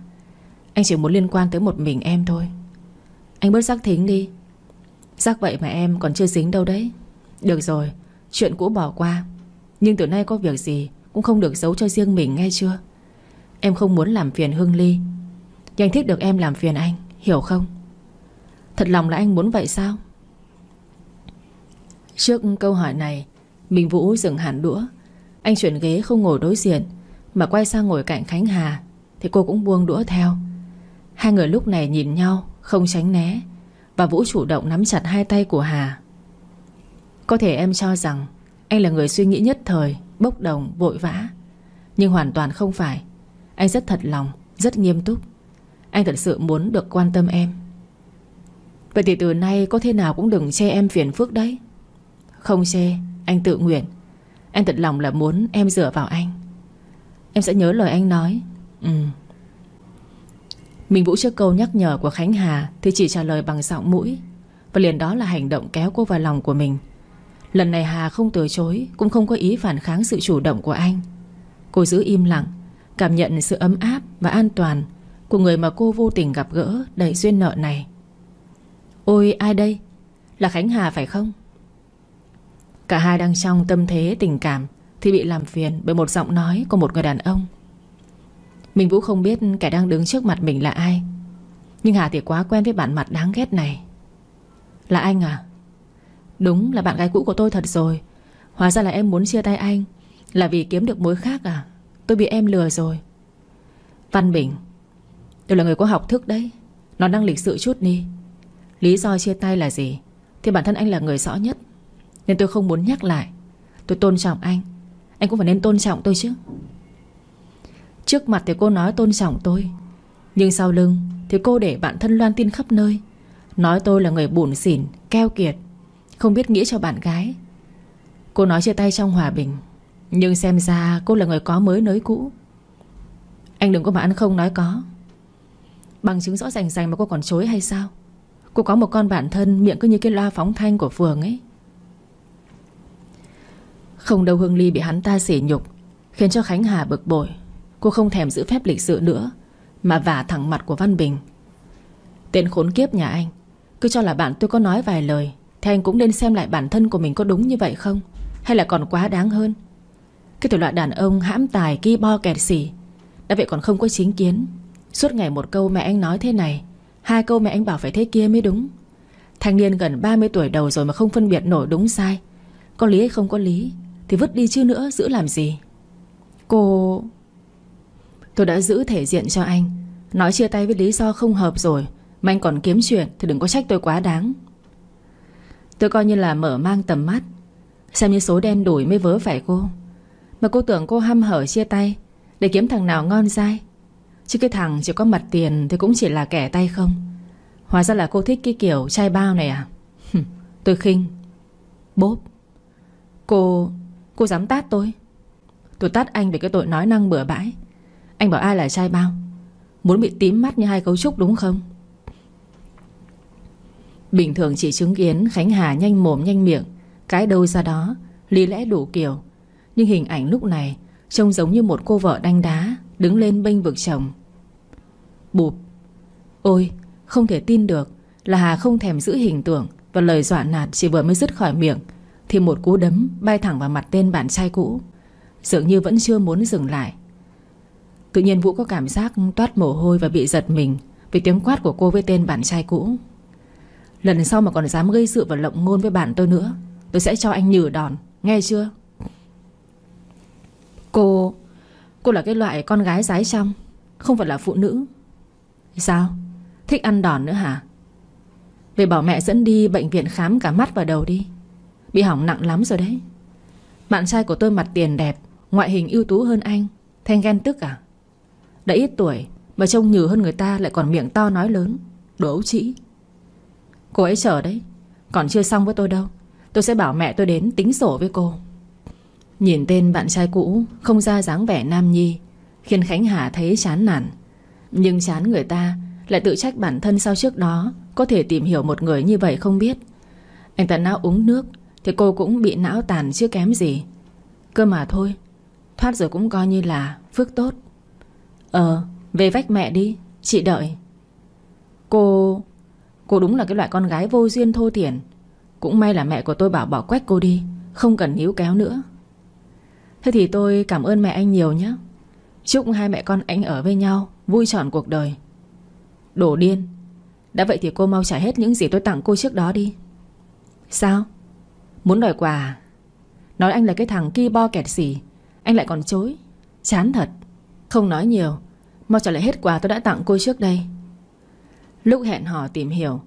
Anh chỉ muốn liên quan tới một mình em thôi. Anh bớt giác thính đi. Giác vậy mà em còn chưa dính đâu đấy. Được rồi, Chuyện cũ bỏ qua. Nhưng từ nay có việc gì Cũng không được giấu cho riêng mình nghe chưa? Em không muốn làm phiền Hương Ly. Nhưng anh thích được em làm phiền anh, Hiểu không? Thật lòng là anh muốn vậy sao? Trước câu hỏi này Minh Vũ dừng hẳn đũa. Anh chuyển ghế không ngồi đối diện Mà quay sang ngồi cạnh Khánh Hà Thì cô cũng buông đũa theo. Hai người lúc này nhìn nhau Không tránh né Và Vũ chủ động nắm chặt hai tay của Hà. Có thể em cho rằng Anh là người suy nghĩ nhất thời Bốc đồng, vội vã. Nhưng hoàn toàn không phải. Anh rất thật lòng, rất nghiêm túc. Anh thật sự muốn được quan tâm em. Vậy thì từ nay có thế nào cũng đừng che em phiền phức đấy. Không chê Anh tự nguyện. Anh thật lòng là muốn em dựa vào anh. Em sẽ nhớ lời anh nói. Ừ. Mình Vũ trước câu nhắc nhở của Khánh Hà Thì chỉ trả lời bằng giọng mũi. Và liền đó là hành động kéo cô vào lòng của mình. Lần này Hà không từ chối, Cũng không có ý phản kháng sự chủ động của anh. Cô giữ im lặng, Cảm nhận sự ấm áp và an toàn Của người mà cô vô tình gặp gỡ Đầy duyên nợ này. Ôi, ai đây? Là Khánh Hà phải không? Cả hai đang trong tâm thế tình cảm, Thì bị làm phiền bởi một giọng nói Của một người đàn ông. Mình Vũ không biết kẻ đang đứng trước mặt mình là ai, Nhưng Hà thì quá quen với bản mặt đáng ghét này. Là anh à? Đúng là bạn gái cũ của tôi thật rồi. Hóa ra là em muốn chia tay anh, Là vì kiếm được mối khác à? Tôi bị em lừa rồi. Văn Bình, Tôi là người có học thức đấy, Nó đang lịch sự chút đi. Lý do chia tay là gì? Thì bản thân anh là người rõ nhất. Nên tôi không muốn nhắc lại. Tôi tôn trọng anh. Anh cũng phải nên tôn trọng tôi chứ. Trước mặt thì cô nói tôn trọng tôi. Nhưng sau lưng Thì cô để bạn thân loan tin khắp nơi. Nói tôi là người bủn xỉn, keo kiệt Không biết nghĩ cho bạn gái. Cô nói chia tay trong hòa bình. Nhưng xem ra cô là người có mới nới cũ. Anh đừng có mà ăn không nói có. Bằng chứng rõ ràng rành mà cô còn chối hay sao? Cô có một con bạn thân Miệng cứ như cái loa phóng thanh của phường ấy. Không đâu Hương Ly bị hắn ta sỉ nhục, Khiến cho Khánh Hà bực bội. Cô không thèm giữ phép lịch sự nữa, Mà vả thẳng mặt của Văn Bình. Tên khốn kiếp nhà anh, Cứ cho là bạn tôi có nói vài lời, Thì anh cũng nên xem lại bản thân của mình có đúng như vậy không? Hay là còn quá đáng hơn? Cái thể loại đàn ông hãm tài, ki bo, kẹt xỉ, Đã vậy còn không có chính kiến. Suốt ngày một câu mẹ anh nói thế này, Hai câu mẹ anh bảo phải thế kia mới đúng. Thanh niên gần 30 tuổi đầu rồi mà không phân biệt nổi đúng sai, Có lý hay không có lý? Thì vứt đi chứ nữa, giữ làm gì? Cô Tôi đã giữ thể diện cho anh. Nói chia tay với lý do không hợp rồi. Mà anh còn kiếm chuyện Thì đừng có trách tôi quá đáng. Tôi coi như là mở mang tầm mắt. Xem như số đen đủi mới vớ phải cô. Mà cô tưởng cô hăm hở chia tay, Để kiếm thằng nào ngon dai. Chứ cái thằng chỉ có mặt tiền Thì cũng chỉ là kẻ tay không. Hóa ra là cô thích cái kiểu chai bao này à? Tôi khinh. Bốp. Cô cô dám tát tôi? Tôi tát anh vì cái tội nói năng bừa bãi. Anh bảo ai là trai bao? Muốn bị tím mắt như hai cấu trúc đúng không? Bình thường chỉ chứng kiến Khánh Hà nhanh mồm nhanh miệng, Cái đâu ra đó, Lý lẽ đủ kiểu. Nhưng hình ảnh lúc này Trông giống như một cô vợ đanh đá Đứng lên bênh vực chồng. Bụp. Ôi, không thể tin được Là Hà không thèm giữ hình tượng Và lời dọa nạt chỉ vừa mới dứt khỏi miệng. Thì một cú đấm bay thẳng vào mặt tên bạn trai cũ. Dường như vẫn chưa muốn dừng lại. Tự nhiên Vũ có cảm giác toát mồ hôi và bị giật mình Vì tiếng quát của cô với tên bạn trai cũ. Lần sau mà còn dám gây sự và lộng ngôn với bạn tôi nữa Tôi sẽ cho anh nhử đòn Nghe chưa? Cô Cô là cái loại con gái rái trong Không phải là phụ nữ. Sao? Thích ăn đòn nữa hả? Về bảo mẹ dẫn đi bệnh viện khám cả mắt và đầu đi Bị hỏng nặng lắm rồi đấy. Bạn trai của tôi mặt tiền đẹp, Ngoại hình ưu tú hơn anh, Thanh ghen tức à? Đã ít tuổi Mà trông nhừ hơn người ta lại còn miệng to nói lớn, Đồ ấu trĩ. Cô ấy chờ đấy, Còn chưa xong với tôi đâu. Tôi sẽ bảo mẹ tôi đến tính sổ với cô. Nhìn tên bạn trai cũ, Không ra dáng vẻ nam nhi, Khiến Khánh Hà thấy chán nản. Nhưng chán người ta Lại tự trách bản thân sau trước đó Có thể tìm hiểu một người như vậy không biết. Anh ta não uống nước thì cô cũng bị não tàn chưa kém gì. Cơ mà thôi, Thoát rồi cũng coi như là phước tốt. Ờ Về vách mẹ đi, Chị đợi. Cô Cô đúng là cái loại con gái vô duyên thô thiển. Cũng may là mẹ của tôi bảo bỏ quách cô đi, Không cần níu kéo nữa. Thế thì tôi cảm ơn mẹ anh nhiều nhé. Chúc hai mẹ con anh ở với nhau, Vui trọn cuộc đời. Đổ điên. Đã vậy thì cô mau trả hết những gì tôi tặng cô trước đó đi. Sao? Muốn đòi quà. Nói anh là cái thằng ki bo kẹt xỉ. Anh lại còn chối. Chán thật. Không nói nhiều. Mau trả lại hết quà tôi đã tặng cô trước đây. Lúc hẹn hò tìm hiểu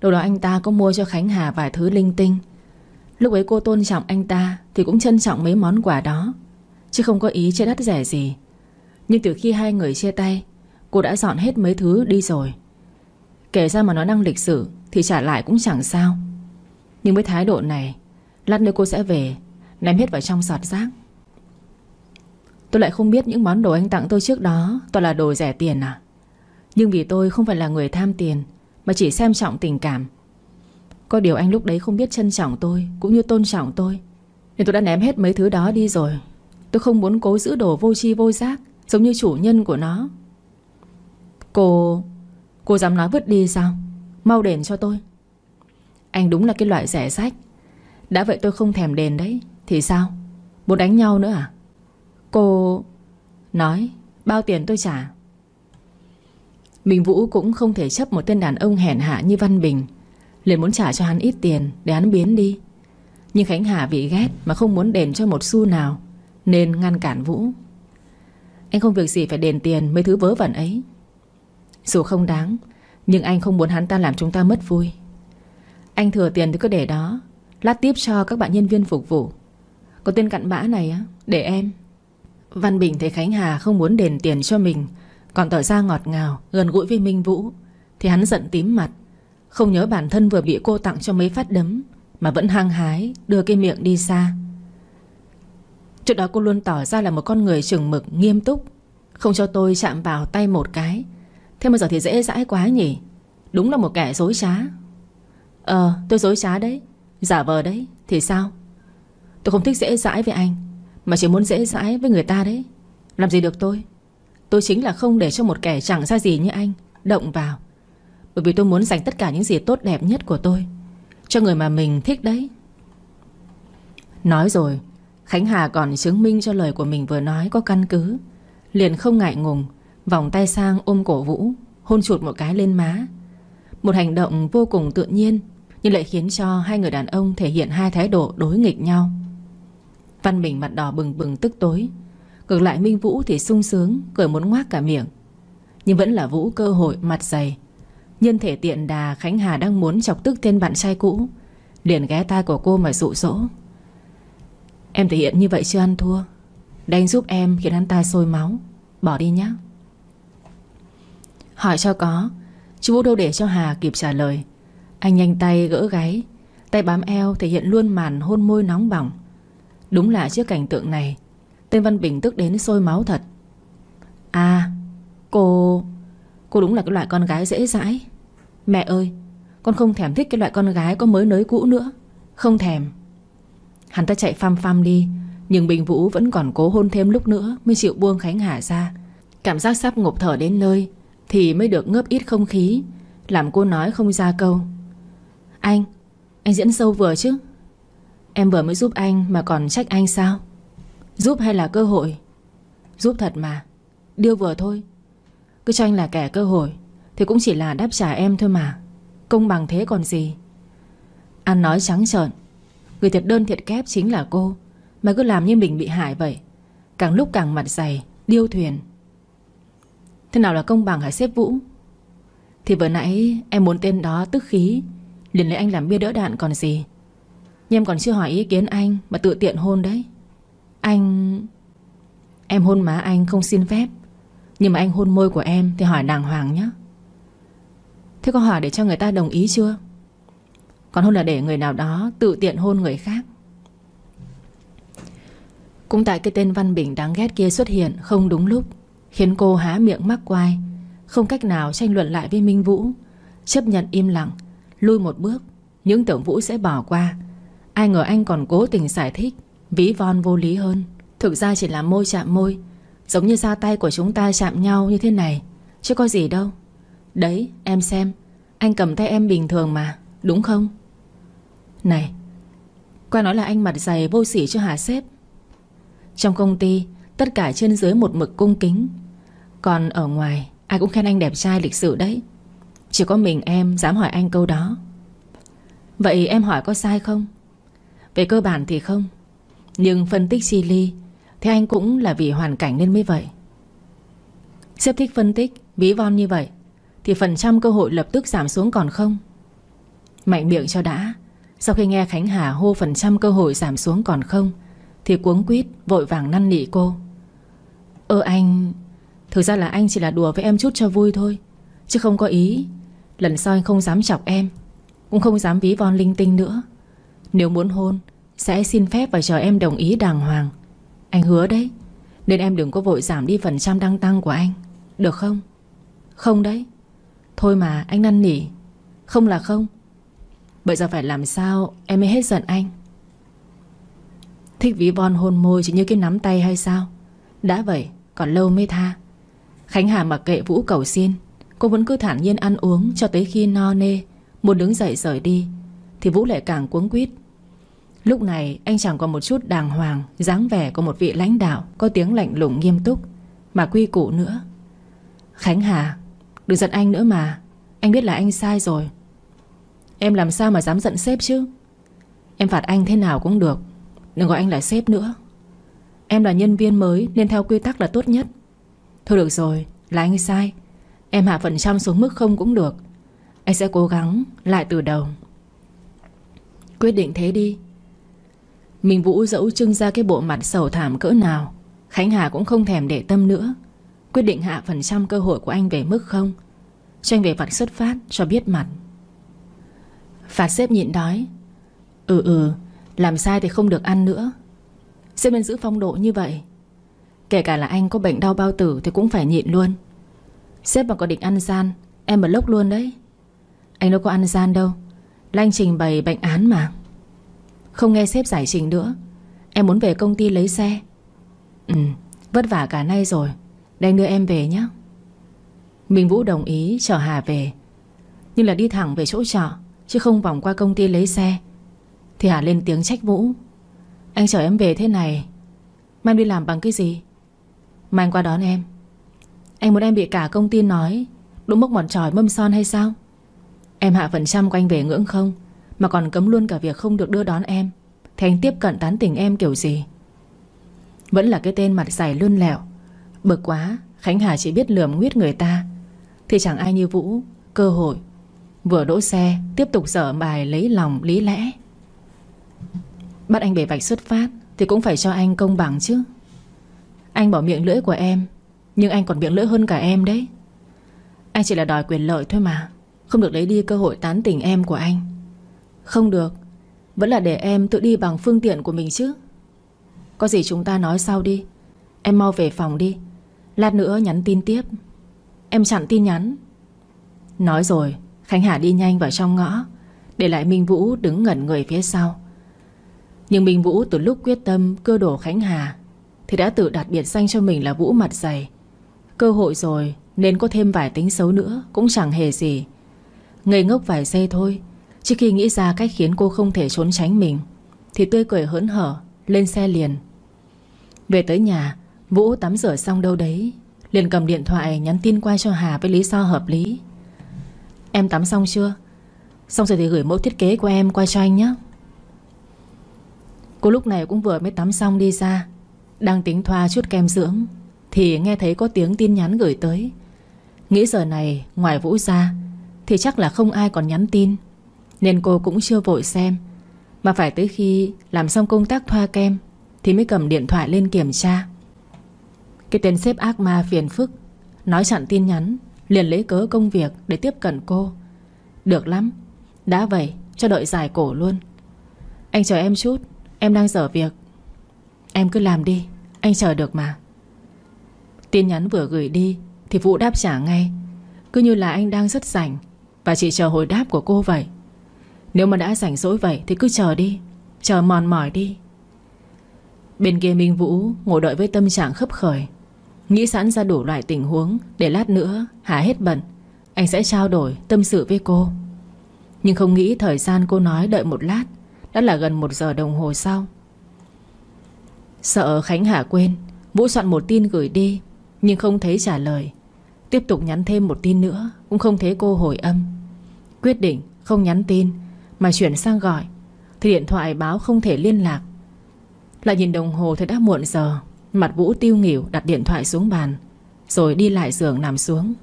Đầu đó anh ta có mua cho Khánh Hà vài thứ linh tinh. Lúc ấy cô tôn trọng anh ta Thì cũng trân trọng mấy món quà đó, Chứ không có ý chơi đắt rẻ gì. Nhưng từ khi hai người chia tay, Cô đã dọn hết mấy thứ đi rồi. Kể ra mà nói năng lịch sử Thì trả lại cũng chẳng sao. Nhưng với thái độ này Lát nữa cô sẽ về. Ném hết vào trong sọt rác. Tôi lại không biết những món đồ anh tặng tôi trước đó Toàn là đồ rẻ tiền à? Nhưng vì tôi không phải là người tham tiền, Mà chỉ xem trọng tình cảm. Có điều anh lúc đấy không biết trân trọng tôi, Cũng như tôn trọng tôi. Nên tôi đã ném hết mấy thứ đó đi rồi. Tôi không muốn cố giữ đồ vô tri vô giác, Giống như chủ nhân của nó. Cô... Cô dám nói vứt đi sao? Mau đền cho tôi. Anh đúng là cái loại rẻ rách. Đã vậy tôi không thèm đền đấy. Thì sao? Muốn đánh nhau nữa à? Cô... Nói, Bao tiền tôi trả? Minh Vũ cũng không thể chấp một tên đàn ông hèn hạ như Văn Bình. Liền muốn trả cho hắn ít tiền Để hắn biến đi. Nhưng Khánh Hà vì ghét mà không muốn đền cho một xu nào, Nên ngăn cản Vũ. Anh không việc gì phải đền tiền Mấy thứ vớ vẩn ấy. Dù không đáng, Nhưng anh không muốn hắn ta làm chúng ta mất vui. Anh thừa tiền thì cứ để đó. Lát tiếp cho các bạn nhân viên phục vụ. Có tên cặn bã này á, Để em. Văn Bình thấy Khánh Hà không muốn đền tiền cho mình, Còn tỏ ra ngọt ngào, Gần gũi với Minh Vũ. Thì hắn giận tím mặt, Không nhớ bản thân vừa bị cô tặng cho mấy phát đấm, Mà vẫn hăng hái, Đưa cái miệng đi xa. Trước đó cô luôn tỏ ra là một con người chừng mực, Nghiêm túc. Không cho tôi chạm vào tay một cái. Thế mà giờ thì dễ dãi quá nhỉ? Đúng là một kẻ dối trá. Ờ tôi dối trá đấy. Giả vờ đấy, Thì sao? Tôi không thích dễ dãi với anh, Mà chỉ muốn dễ dãi với người ta đấy. Làm gì được tôi? Tôi chính là không để cho một kẻ chẳng ra gì như anh Động vào. Bởi vì tôi muốn dành tất cả những gì tốt đẹp nhất của tôi Cho người mà mình thích đấy. Nói rồi, Khánh Hà còn chứng minh cho lời của mình vừa nói có căn cứ. Liền không ngại ngùng, Vòng tay sang ôm cổ Vũ, Hôn chuột một cái lên má. Một hành động vô cùng tự nhiên nhưng lại khiến cho hai người đàn ông Thể hiện hai thái độ đối nghịch nhau. Văn Bình mặt đỏ bừng bừng tức tối. Ngược lại Minh Vũ thì sung sướng, Cười muốn ngoác cả miệng. Nhưng vẫn là Vũ cơ hội mặt dày. Nhân thể tiện đà Khánh Hà đang muốn chọc tức tên bạn trai cũ, Liền ghé tai của cô mà dụ dỗ. Em thể hiện như vậy chưa ăn thua? Đánh giúp em khiến hắn ta sôi máu. Bỏ đi nhé Hỏi cho có, Chú Vũ đâu để cho Hà kịp trả lời. Anh nhanh tay gỡ gáy. Tay bám eo thể hiện luôn màn hôn môi nóng bỏng. Đúng là trước cảnh tượng này. Tên Văn Bình tức đến sôi máu thật. À Cô Cô đúng là cái loại con gái dễ dãi. Mẹ ơi, Con không thèm thích cái loại con gái có mới nới cũ nữa. Không thèm. Hắn ta chạy pham pham đi, Nhưng Bình Vũ vẫn còn cố hôn thêm lúc nữa Mới chịu buông Khánh Hà ra. Cảm giác sắp ngộp thở đến nơi Thì mới được ngớp ít không khí, Làm cô nói không ra câu. Anh Anh diễn sâu vừa chứ? Em vừa mới giúp anh mà còn trách anh sao? Giúp hay là cơ hội? Giúp thật mà, Điêu vừa thôi. Cứ cho anh là kẻ cơ hội, Thì cũng chỉ là đáp trả em thôi mà. Công bằng thế còn gì? Anh nói trắng trợn. Người thiệt đơn thiệt kép chính là cô, Mà cứ làm như mình bị hại vậy. Càng lúc càng mặt dày, Điêu thuyền. Thế nào là công bằng hả sếp Vũ? Thì vừa nãy em muốn tên đó tức khí liền lấy anh làm bia đỡ đạn còn gì? Nhưng em còn chưa hỏi ý kiến anh Mà tự tiện hôn đấy. Anh, Em hôn má anh không xin phép. Nhưng mà anh hôn môi của em Thì hỏi đàng hoàng nhé Thế có hỏi để cho người ta đồng ý chưa? Còn hơn là để người nào đó Tự tiện hôn người khác. Cũng tại cái tên Văn Bình đáng ghét kia xuất hiện Không đúng lúc, Khiến cô há miệng mắc quai. Không cách nào tranh luận lại với Minh Vũ, Chấp nhận im lặng. Lui một bước. Những tưởng Vũ sẽ bỏ qua. Ai ngờ anh còn cố tình giải thích Ví von vô lý hơn. Thực ra chỉ là môi chạm môi, Giống như da tay của chúng ta chạm nhau như thế này, Chứ có gì đâu. Đấy, em xem, Anh cầm tay em bình thường mà, Đúng không? Này, Qua nói là anh mặt dày vô sỉ cho hả sếp? Trong công ty, Tất cả trên dưới một mực cung kính. Còn ở ngoài, Ai cũng khen anh đẹp trai lịch sự đấy. Chỉ có mình em dám hỏi anh câu đó. Vậy em hỏi có sai không? Về cơ bản thì không. Nhưng phân tích chi ly, Thì anh cũng là vì hoàn cảnh nên mới vậy. Sếp thích phân tích, Ví von như vậy, Thì phần trăm cơ hội lập tức giảm xuống còn không? Mạnh miệng cho đã, Sau khi nghe Khánh Hà hô phần trăm cơ hội giảm xuống còn không, Thì cuống quýt, vội vàng năn nỉ cô. Ơ anh, Thực ra là anh chỉ là đùa với em chút cho vui thôi, Chứ không có ý. Lần sau anh không dám chọc em, Cũng không dám ví von linh tinh nữa. Nếu muốn hôn, Sẽ xin phép và chờ em đồng ý đàng hoàng. Anh hứa đấy, Nên em đừng có vội giảm đi phần trăm đăng tăng của anh. Được không? Không đấy. Thôi mà, anh năn nỉ. Không là không. Bây giờ phải làm sao em mới hết giận anh? Thích ví von hôn môi chỉ như cái nắm tay hay sao? Đã vậy, còn lâu mới tha. Khánh Hà mặc kệ Vũ cầu xin. Cô vẫn cứ thản nhiên ăn uống cho tới khi no nê. Muốn đứng dậy rời đi, Thì Vũ lại càng cuống quýt. Lúc này, anh chẳng còn một chút đàng hoàng, dáng vẻ của một vị lãnh đạo Có tiếng lạnh lùng nghiêm túc, Mà quy củ nữa. Khánh Hà, Đừng giận anh nữa mà. Anh biết là anh sai rồi. Em làm sao mà dám giận sếp chứ? Em phạt anh thế nào cũng được, Đừng gọi anh là sếp nữa. Em là nhân viên mới nên theo quy tắc là tốt nhất. Thôi được rồi, Là anh sai. Em hạ phần trăm xuống mức không cũng được. Anh sẽ cố gắng lại từ đầu. Quyết định thế đi. Mình Vũ dẫu trưng ra cái bộ mặt sầu thảm cỡ nào. Khánh Hà cũng không thèm để tâm nữa. Quyết định hạ phần trăm cơ hội của anh về mức không. Cho anh về vặt xuất phát cho biết mặt. Phạt xếp nhịn đói. Ừ ừ Làm sai thì không được ăn nữa. Xếp nên giữ phong độ như vậy. Kể cả là anh có bệnh đau bao tử Thì cũng phải nhịn luôn. Sếp mà có định ăn gian, Em mà lốc luôn đấy. Anh đâu có ăn gian đâu, Là anh trình bày bệnh án mà. Không nghe sếp giải trình nữa, Em muốn về công ty lấy xe. Ừ vất vả cả nay rồi đang đưa em về nhé Minh Vũ đồng ý, chở Hà về. Nhưng là đi thẳng về chỗ trọ, Chứ không vòng qua công ty lấy xe. Thì Hà lên tiếng trách Vũ. Anh chở em về thế này Mà em đi làm bằng cái gì? Mà anh qua đón em. Anh muốn em bị cả công ty nói Đúng mốc mòn tròi mâm son hay sao? Em hạ phần trăm của anh về ngưỡng không, Mà còn cấm luôn cả việc không được đưa đón em. Thì anh tiếp cận tán tỉnh em kiểu gì? Vẫn là cái tên mặt dày lươn lẹo. Bực quá, Khánh Hà chỉ biết lườm nguyết người ta. Thì chẳng ai như Vũ, Cơ hội. Vừa đỗ xe, Tiếp tục dở bài lấy lòng, lý lẽ. Bắt anh về vạch xuất phát, Thì cũng phải cho anh công bằng chứ. Anh bỏ miệng lưỡi của em nhưng anh còn miệng lưỡi hơn cả em đấy. Anh chỉ là đòi quyền lợi thôi mà. Không được lấy đi cơ hội tán tỉnh em của anh. Không được. Vẫn là để em tự đi bằng phương tiện của mình chứ. Có gì chúng ta nói sau đi. Em mau về phòng đi. Lát nữa nhắn tin tiếp. Em chặn tin nhắn. Nói rồi, Khánh Hà đi nhanh vào trong ngõ, Để lại Minh Vũ đứng ngẩn người phía sau. Nhưng Minh Vũ từ lúc quyết tâm cưa đổ Khánh Hà, Thì đã tự đặt biệt danh cho mình là Vũ mặt dày. Cơ hội rồi, Nên có thêm vài tính xấu nữa, Cũng chẳng hề gì. Ngây ngốc vài giây thôi, Trước khi nghĩ ra cách khiến cô không thể trốn tránh mình, Thì tươi cười hớn hở, Lên xe liền. Về tới nhà, Vũ tắm rửa xong đâu đấy, Liền cầm điện thoại nhắn tin qua cho Hà Với lý do hợp lý. Em tắm xong chưa? Xong rồi thì gửi mẫu thiết kế của em qua cho anh nhé. Cô lúc này cũng vừa mới tắm xong đi ra, Đang tính thoa chút kem dưỡng. Thì nghe thấy có tiếng tin nhắn gửi tới. Nghĩ giờ này, ngoài Vũ ra, Thì chắc là không ai còn nhắn tin, Nên cô cũng chưa vội xem. Mà phải tới khi làm xong công tác thoa kem, Thì mới cầm điện thoại lên kiểm tra. Cái tên xếp ác ma phiền phức, Nói chặn tin nhắn, Liền lấy cớ công việc để tiếp cận cô. Được lắm, Đã vậy, cho đợi giải cổ luôn. Anh chờ em chút, Em đang dở việc. Em cứ làm đi, Anh chờ được mà. Tin nhắn vừa gửi đi, Thì Vũ đáp trả ngay. Cứ như là anh đang rất rảnh, Và chỉ chờ hồi đáp của cô vậy. Nếu mà đã rảnh rỗi vậy thì cứ chờ đi, Chờ mòn mỏi đi. Bên kia Minh Vũ ngồi đợi với tâm trạng khấp khởi, Nghĩ sẵn ra đủ loại tình huống Để lát nữa Hà hết bận, Anh sẽ trao đổi tâm sự với cô. Nhưng không nghĩ thời gian cô nói đợi một lát, Đã là gần một giờ đồng hồ sau. Sợ Khánh Hà quên, Vũ soạn một tin gửi đi nhưng không thấy trả lời. Tiếp tục nhắn thêm một tin nữa, Cũng không thấy cô hồi âm. Quyết định không nhắn tin, Mà chuyển sang gọi. Thì điện thoại báo không thể liên lạc. Lại nhìn đồng hồ thì đã muộn giờ. Mặt Vũ tiêu nghỉu đặt điện thoại xuống bàn, Rồi đi lại giường nằm xuống.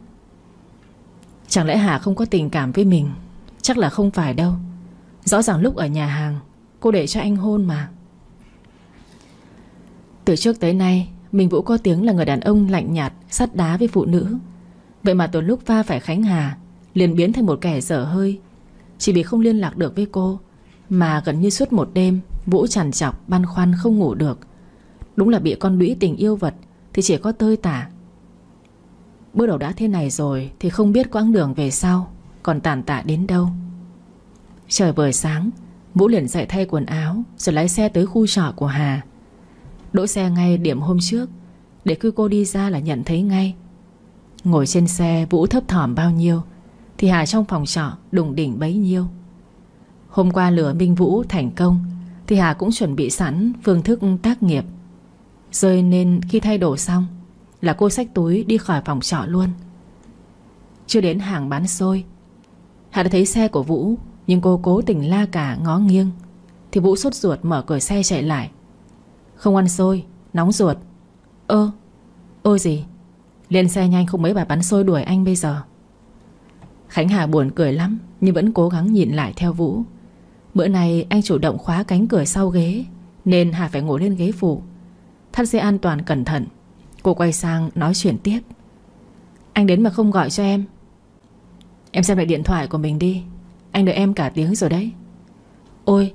Chẳng lẽ Hà không có tình cảm với mình? Chắc là không phải đâu. Rõ ràng lúc ở nhà hàng, Cô để cho anh hôn mà. Từ trước tới nay mình Vũ có tiếng là người đàn ông lạnh nhạt, Sắt đá với phụ nữ. Vậy mà từ lúc pha phải Khánh Hà, Liền biến thành một kẻ dở hơi. Chỉ vì không liên lạc được với cô, Mà gần như suốt một đêm, Vũ trằn trọc, băn khoăn không ngủ được. Đúng là bị con đũy tình yêu vật, Thì chỉ có tơi tả. Bước đầu đã thế này rồi, Thì không biết quãng đường về sau, Còn tàn tạ đến đâu. Trời vừa sáng, Vũ liền dậy thay quần áo, Rồi lái xe tới khu trọ của Hà. Đỗ xe ngay điểm hôm trước, Để cứ cô đi ra là nhận thấy ngay. Ngồi trên xe, Vũ thấp thỏm bao nhiêu, Thì Hà trong phòng trọ đùng đỉnh bấy nhiêu. Hôm qua lửa Minh Vũ thành công, Thì Hà cũng chuẩn bị sẵn phương thức tác nghiệp. Rơi nên khi thay đồ xong, Là cô xách túi đi khỏi phòng trọ luôn. Chưa đến hàng bán xôi, Hà đã thấy xe của Vũ, Nhưng cô cố tình la cả ngó nghiêng. Thì Vũ sốt ruột mở cửa xe chạy lại. Không ăn xôi, Nóng ruột. Ơ, Ôi gì? Lên xe nhanh không mấy bà bắn xôi đuổi anh bây giờ. Khánh Hà buồn cười lắm, Nhưng vẫn cố gắng nhìn lại theo Vũ. Bữa nay anh chủ động khóa cánh cửa sau ghế, Nên Hà phải ngồi lên ghế phụ. Thắt dây an toàn cẩn thận. Cô quay sang nói chuyện tiếp. Anh đến mà không gọi cho em. Em xem lại điện thoại của mình đi. Anh đợi em cả tiếng rồi đấy. Ôi,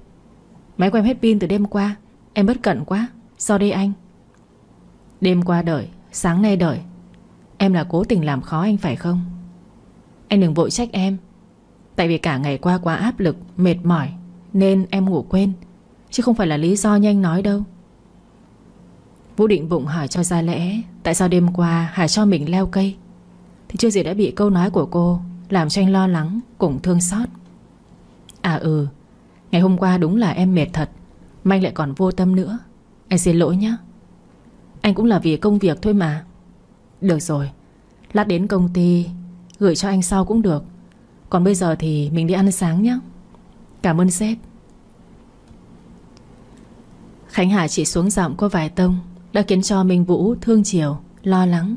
Máy của em hết pin từ đêm qua. Em bất cẩn quá. Sorry anh? Đêm qua đợi, Sáng nay đợi. Em là cố tình làm khó anh phải không? Anh đừng vội trách em. Tại vì cả ngày qua quá áp lực, Mệt mỏi, Nên em ngủ quên, Chứ không phải là lý do nhanh nói đâu. Vũ định bụng hỏi cho ra lẽ, Tại sao đêm qua Hải cho mình leo cây? Thì chưa gì đã bị câu nói của cô Làm cho anh lo lắng, cũng thương xót. À ừ Ngày hôm qua đúng là em mệt thật Manh lại còn vô tâm nữa. Anh xin lỗi nhé. Anh cũng là vì công việc thôi mà. Được rồi. Lát đến công ty, Gửi cho anh sau cũng được. Còn bây giờ thì mình đi ăn sáng nhé. Cảm ơn sếp. Khánh Hà chỉ xuống giọng có vài tông đã khiến cho Minh Vũ, thương chiều Lo lắng.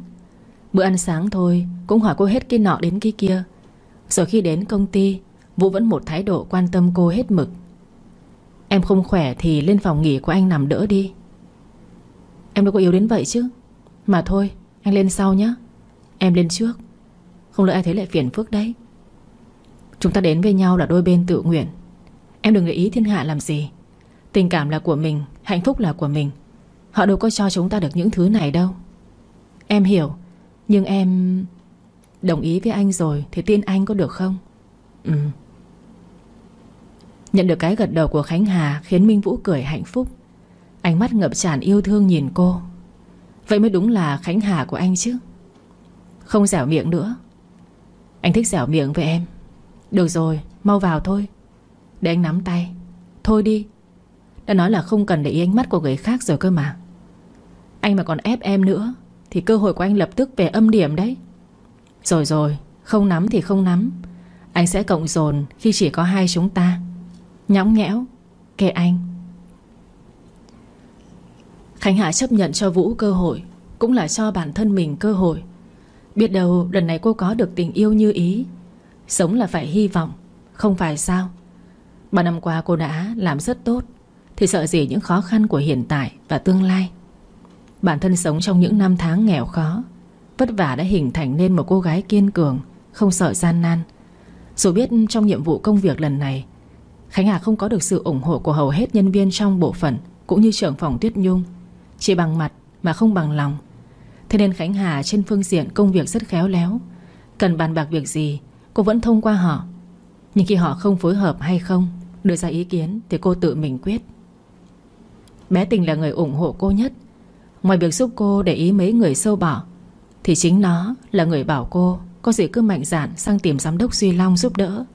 Bữa ăn sáng thôi, Cũng hỏi cô hết cái nọ đến cái kia. Rồi khi đến công ty, Vũ vẫn một thái độ quan tâm cô hết mực. Em không khỏe thì lên phòng nghỉ của anh nằm đỡ đi. Em đâu có yếu đến vậy chứ. Mà thôi, anh lên sau nhé Em lên trước. Không lỡ ai thấy lại phiền phức đấy? Chúng ta đến với nhau là đôi bên tự nguyện. Em đừng để ý thiên hạ làm gì. Tình cảm là của mình, Hạnh phúc là của mình. Họ đâu có cho chúng ta được những thứ này đâu. Em hiểu, Nhưng em Đồng ý với anh rồi Thì tin anh có được không? Ừ. Nhận được cái gật đầu của Khánh Hà Khiến Minh Vũ cười hạnh phúc. Ánh mắt ngập tràn yêu thương nhìn cô. Vậy mới đúng là Khánh Hà của anh chứ. Không dẻo miệng nữa. Anh thích dẻo miệng với em. Được rồi, mau vào thôi. Để anh nắm tay. Thôi đi. Đã nói là không cần để ý ánh mắt của người khác rồi cơ mà. Anh mà còn ép em nữa Thì cơ hội của anh lập tức về âm điểm đấy. Rồi rồi Không nắm thì không nắm. Anh sẽ cộng dồn khi chỉ có hai chúng ta. Nhõng nhẽo Kệ anh. Khánh Hạ chấp nhận cho Vũ cơ hội, Cũng là cho bản thân mình cơ hội. Biết đâu lần này cô có được tình yêu như ý. Sống là phải hy vọng, Không phải sao? Ba năm qua cô đã làm rất tốt, Thì sợ gì những khó khăn của hiện tại và tương lai? Bản thân sống trong những năm tháng nghèo khó, Vất vả đã hình thành nên một cô gái kiên cường, Không sợ gian nan. Dù biết trong nhiệm vụ công việc lần này, Khánh Hà không có được sự ủng hộ của hầu hết nhân viên trong bộ phận, Cũng như trưởng phòng Tuyết Nhung. Chỉ bằng mặt mà không bằng lòng. Thế nên Khánh Hà trên phương diện công việc rất khéo léo. Cần bàn bạc việc gì, Cô vẫn thông qua họ. Nhưng khi họ không phối hợp hay không, Đưa ra ý kiến thì cô tự mình quyết. Bé Tình là người ủng hộ cô nhất. Ngoài việc giúp cô để ý mấy người sâu bỏ Thì chính nó là người bảo cô Có gì cứ mạnh dạn sang tìm giám đốc Duy Long giúp đỡ.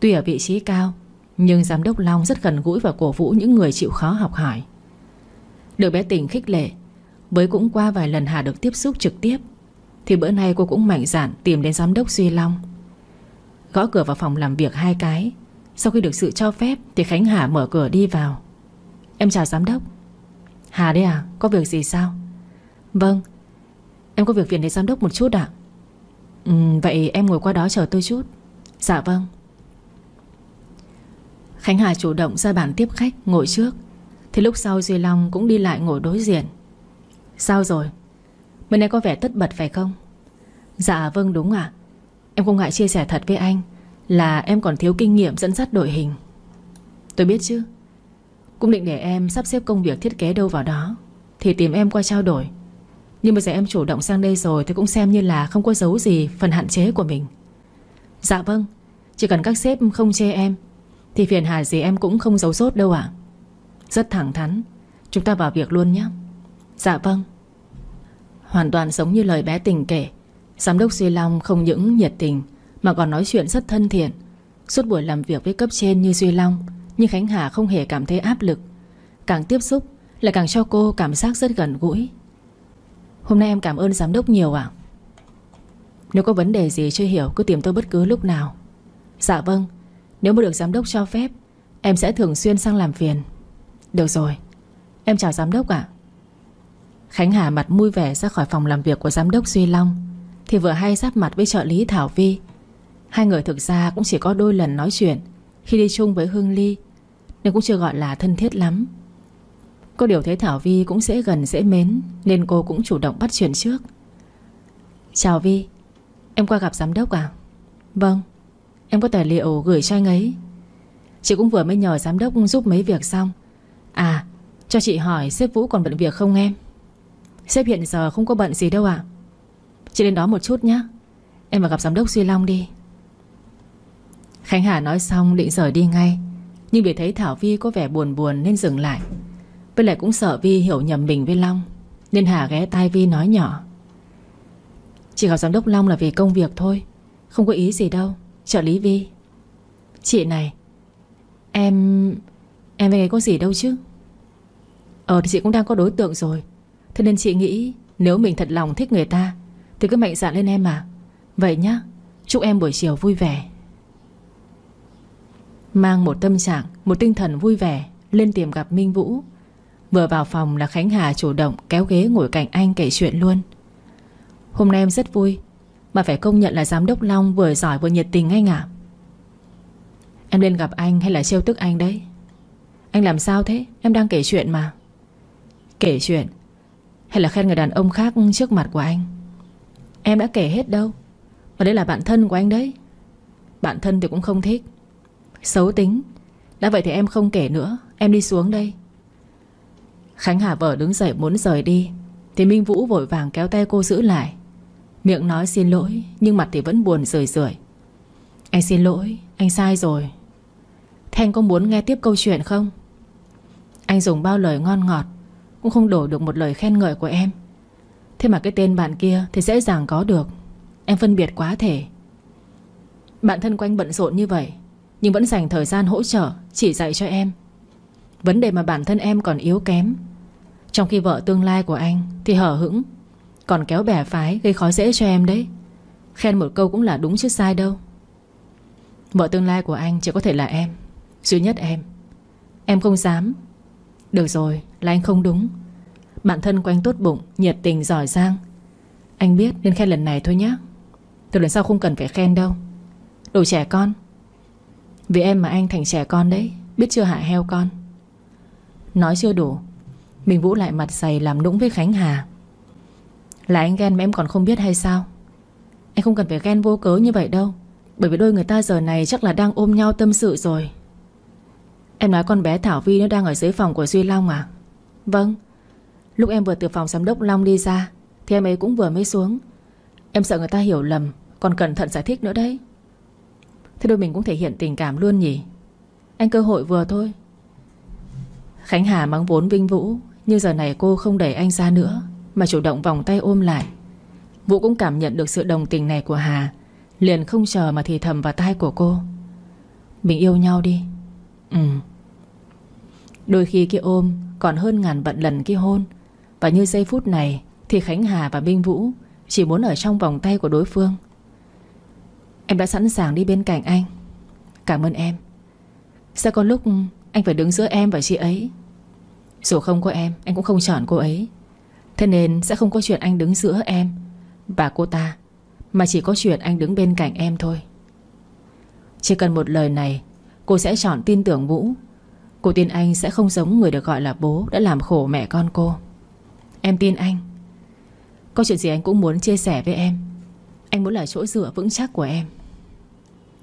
Tuy ở vị trí cao, Nhưng giám đốc Long rất gần gũi và cổ vũ những người chịu khó học hỏi. Được bé Tình khích lệ. Với cũng qua vài lần Hà được tiếp xúc trực tiếp Thì bữa nay cô cũng mạnh dạn tìm đến giám đốc Duy Long. Gõ cửa vào phòng làm việc hai cái. Sau khi được sự cho phép Thì Khánh Hà mở cửa đi vào. Em chào giám đốc. Hà đấy à có việc gì sao? Vâng Em có việc phiền đến giám đốc một chút ạ. Ừ, Vậy em ngồi qua đó chờ tôi chút. Dạ vâng. Khánh Hà chủ động ra bàn tiếp khách Ngồi trước. Thì lúc sau Duy Long cũng đi lại ngồi đối diện. Sao rồi? Mình này có vẻ tất bật phải không? Dạ vâng đúng ạ. Em không ngại chia sẻ thật với anh Là em còn thiếu kinh nghiệm dẫn dắt đội hình. Tôi biết chứ. Cũng định để em sắp xếp công việc thiết kế đâu vào đó, Thì tìm em qua trao đổi. Nhưng bây giờ em chủ động sang đây rồi Thì cũng xem như là không có giấu gì Phần hạn chế của mình. Dạ vâng Chỉ cần các sếp không chê em, Thì phiền hà gì em cũng không giấu sốt đâu ạ. Rất thẳng thắn. Chúng ta vào việc luôn nhé. Dạ vâng. Hoàn toàn giống như lời bé tình kể. Giám đốc Duy Long không những nhiệt tình, Mà còn nói chuyện rất thân thiện. Suốt buổi làm việc với cấp trên như Duy Long, Nhưng Khánh Hà không hề cảm thấy áp lực. Càng tiếp xúc, Lại càng cho cô cảm giác rất gần gũi. Hôm nay em cảm ơn giám đốc nhiều ạ. Nếu có vấn đề gì chưa hiểu, Cứ tìm tôi bất cứ lúc nào. Dạ vâng. Nếu mà được giám đốc cho phép, Em sẽ thường xuyên sang làm phiền. Được rồi. Em chào giám đốc ạ. Khánh Hà mặt vui vẻ ra khỏi phòng làm việc của giám đốc Duy Long, thì vừa hay giáp mặt với trợ lý Thảo Vi. Hai người thực ra cũng chỉ có đôi lần nói chuyện, Khi đi chung với Hương Ly, Nên cũng chưa gọi là thân thiết lắm. Có điều thấy Thảo Vi cũng dễ gần, dễ mến, Nên cô cũng chủ động bắt chuyện trước. Chào Vi, Em qua gặp giám đốc à Vâng Em có tài liệu gửi cho anh ấy. Chị cũng vừa mới nhờ giám đốc giúp mấy việc xong. À cho chị hỏi sếp Vũ còn bận việc không em? Sếp hiện giờ không có bận gì đâu ạ. Chị đến đó một chút nhé Em vào gặp giám đốc Duy Long đi. Khánh Hà nói xong định rời đi ngay, Nhưng vì thấy Thảo Vi có vẻ buồn buồn nên dừng lại. Với lại cũng sợ Vi hiểu nhầm mình với Long, Nên Hà ghé tai Vi nói nhỏ. Chị gặp giám đốc Long là vì công việc thôi, Không có ý gì đâu, Trợ lý Vi. Chị này, Em... Em với ấy có gì đâu chứ? Ờ thì chị cũng đang có đối tượng rồi. Thế nên chị nghĩ Nếu mình thật lòng thích người ta, thì cứ mạnh dạn lên em mà. Vậy nhá, Chúc em buổi chiều vui vẻ. Mang một tâm trạng, Một tinh thần vui vẻ, Lên tìm gặp Minh Vũ. Vừa vào phòng là Khánh Hà chủ động kéo ghế ngồi cạnh anh kể chuyện luôn. Hôm nay em rất vui, Mà phải công nhận là giám đốc Long vừa giỏi vừa nhiệt tình anh ạ. Em lên gặp anh hay là trêu tức anh đấy? Anh làm sao thế? Em đang kể chuyện mà. Kể chuyện? Hay là khen người đàn ông khác trước mặt của anh? Em đã kể hết đâu. Và đây là bạn thân của anh đấy. Bạn thân thì cũng không thích. Xấu tính. Đã vậy thì em không kể nữa. Em đi xuống đây. Khánh Hà vợ đứng dậy muốn rời đi. Thì Minh Vũ vội vàng kéo tay cô giữ lại. Miệng nói xin lỗi Nhưng mặt thì vẫn buồn rười rượi. Anh xin lỗi, anh sai rồi. Thanh có muốn nghe tiếp câu chuyện không? Anh dùng bao lời ngon ngọt, Cũng không đổi được một lời khen ngợi của em. Thế mà cái tên bạn kia Thì dễ dàng có được. Em phân biệt quá thể. Bạn thân của anh bận rộn như vậy, Nhưng vẫn dành thời gian hỗ trợ, Chỉ dạy cho em. Vấn đề mà bản thân em còn yếu kém. Trong khi vợ tương lai của anh Thì hở hững, Còn kéo bẻ phái gây khó dễ cho em đấy. Khen một câu cũng là đúng chứ sai đâu. Vợ tương lai của anh chỉ có thể là em, Duy nhất em. Em không dám được rồi là anh không đúng. Bản thân của anh tốt bụng, nhiệt tình, giỏi giang. Anh biết nên khen lần này thôi nhé Từ lần sau không cần phải khen đâu. Đồ trẻ con. Vì em mà anh thành trẻ con đấy Biết chưa hạ heo con? Nói chưa đủ Mình Vũ lại mặt dày làm nũng với Khánh Hà. Là anh ghen mà em còn không biết hay sao? Anh không cần phải ghen vô cớ như vậy đâu Bởi vì đôi người ta giờ này chắc là đang ôm nhau tâm sự rồi. Em nói con bé Thảo Vi nó đang ở dưới phòng của Duy Long à? Vâng. Lúc em vừa từ phòng giám đốc Long đi ra, Thì em ấy cũng vừa mới xuống. Em sợ người ta hiểu lầm, Còn cẩn thận giải thích nữa đấy. Thế đôi mình cũng thể hiện tình cảm luôn nhỉ? Anh cơ hội vừa thôi. Khánh Hà mắng vốn Vinh Vũ, Nhưng giờ này cô không đẩy anh ra nữa, Mà chủ động vòng tay ôm lại. Vũ cũng cảm nhận được sự đồng tình này của Hà, Liền không chờ mà thì thầm vào tai của cô. Mình yêu nhau đi. Ừ. Đôi khi cái ôm Còn hơn ngàn vận lần cái hôn. Và như giây phút này Thì Khánh Hà và Minh Vũ Chỉ muốn ở trong vòng tay của đối phương. Em đã sẵn sàng đi bên cạnh anh. Cảm ơn em. Sẽ có lúc anh phải đứng giữa em và chị ấy. Dù không có em, Anh cũng không chọn cô ấy. Thế nên sẽ không có chuyện anh đứng giữa em Và cô ta, Mà chỉ có chuyện anh đứng bên cạnh em thôi. Chỉ cần một lời này Cô sẽ chọn tin tưởng Vũ. Cô tin anh sẽ không giống người được gọi là bố Đã làm khổ mẹ con cô. Em tin anh. Có chuyện gì anh cũng muốn chia sẻ với em. Anh muốn là chỗ dựa vững chắc của em.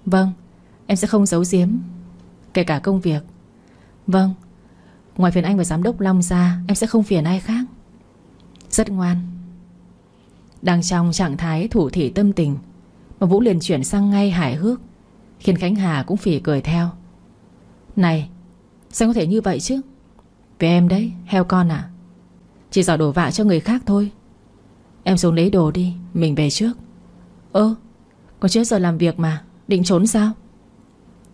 Vâng Em sẽ không giấu giếm, Kể cả công việc. Vâng Ngoài phiền anh và giám đốc Long ra, Em sẽ không phiền ai khác. Rất ngoan. Đang trong trạng thái thủ thị tâm tình, Mà Vũ liền chuyển sang ngay hài hước. Khiến Khánh Hà cũng phỉ cười theo. Này, Sao có thể như vậy chứ? Về em đấy, heo con à? Chỉ dò đồ vạ cho người khác thôi. Em xuống lấy đồ đi, Mình về trước. Ơ, Còn chưa giờ làm việc mà, Định trốn sao?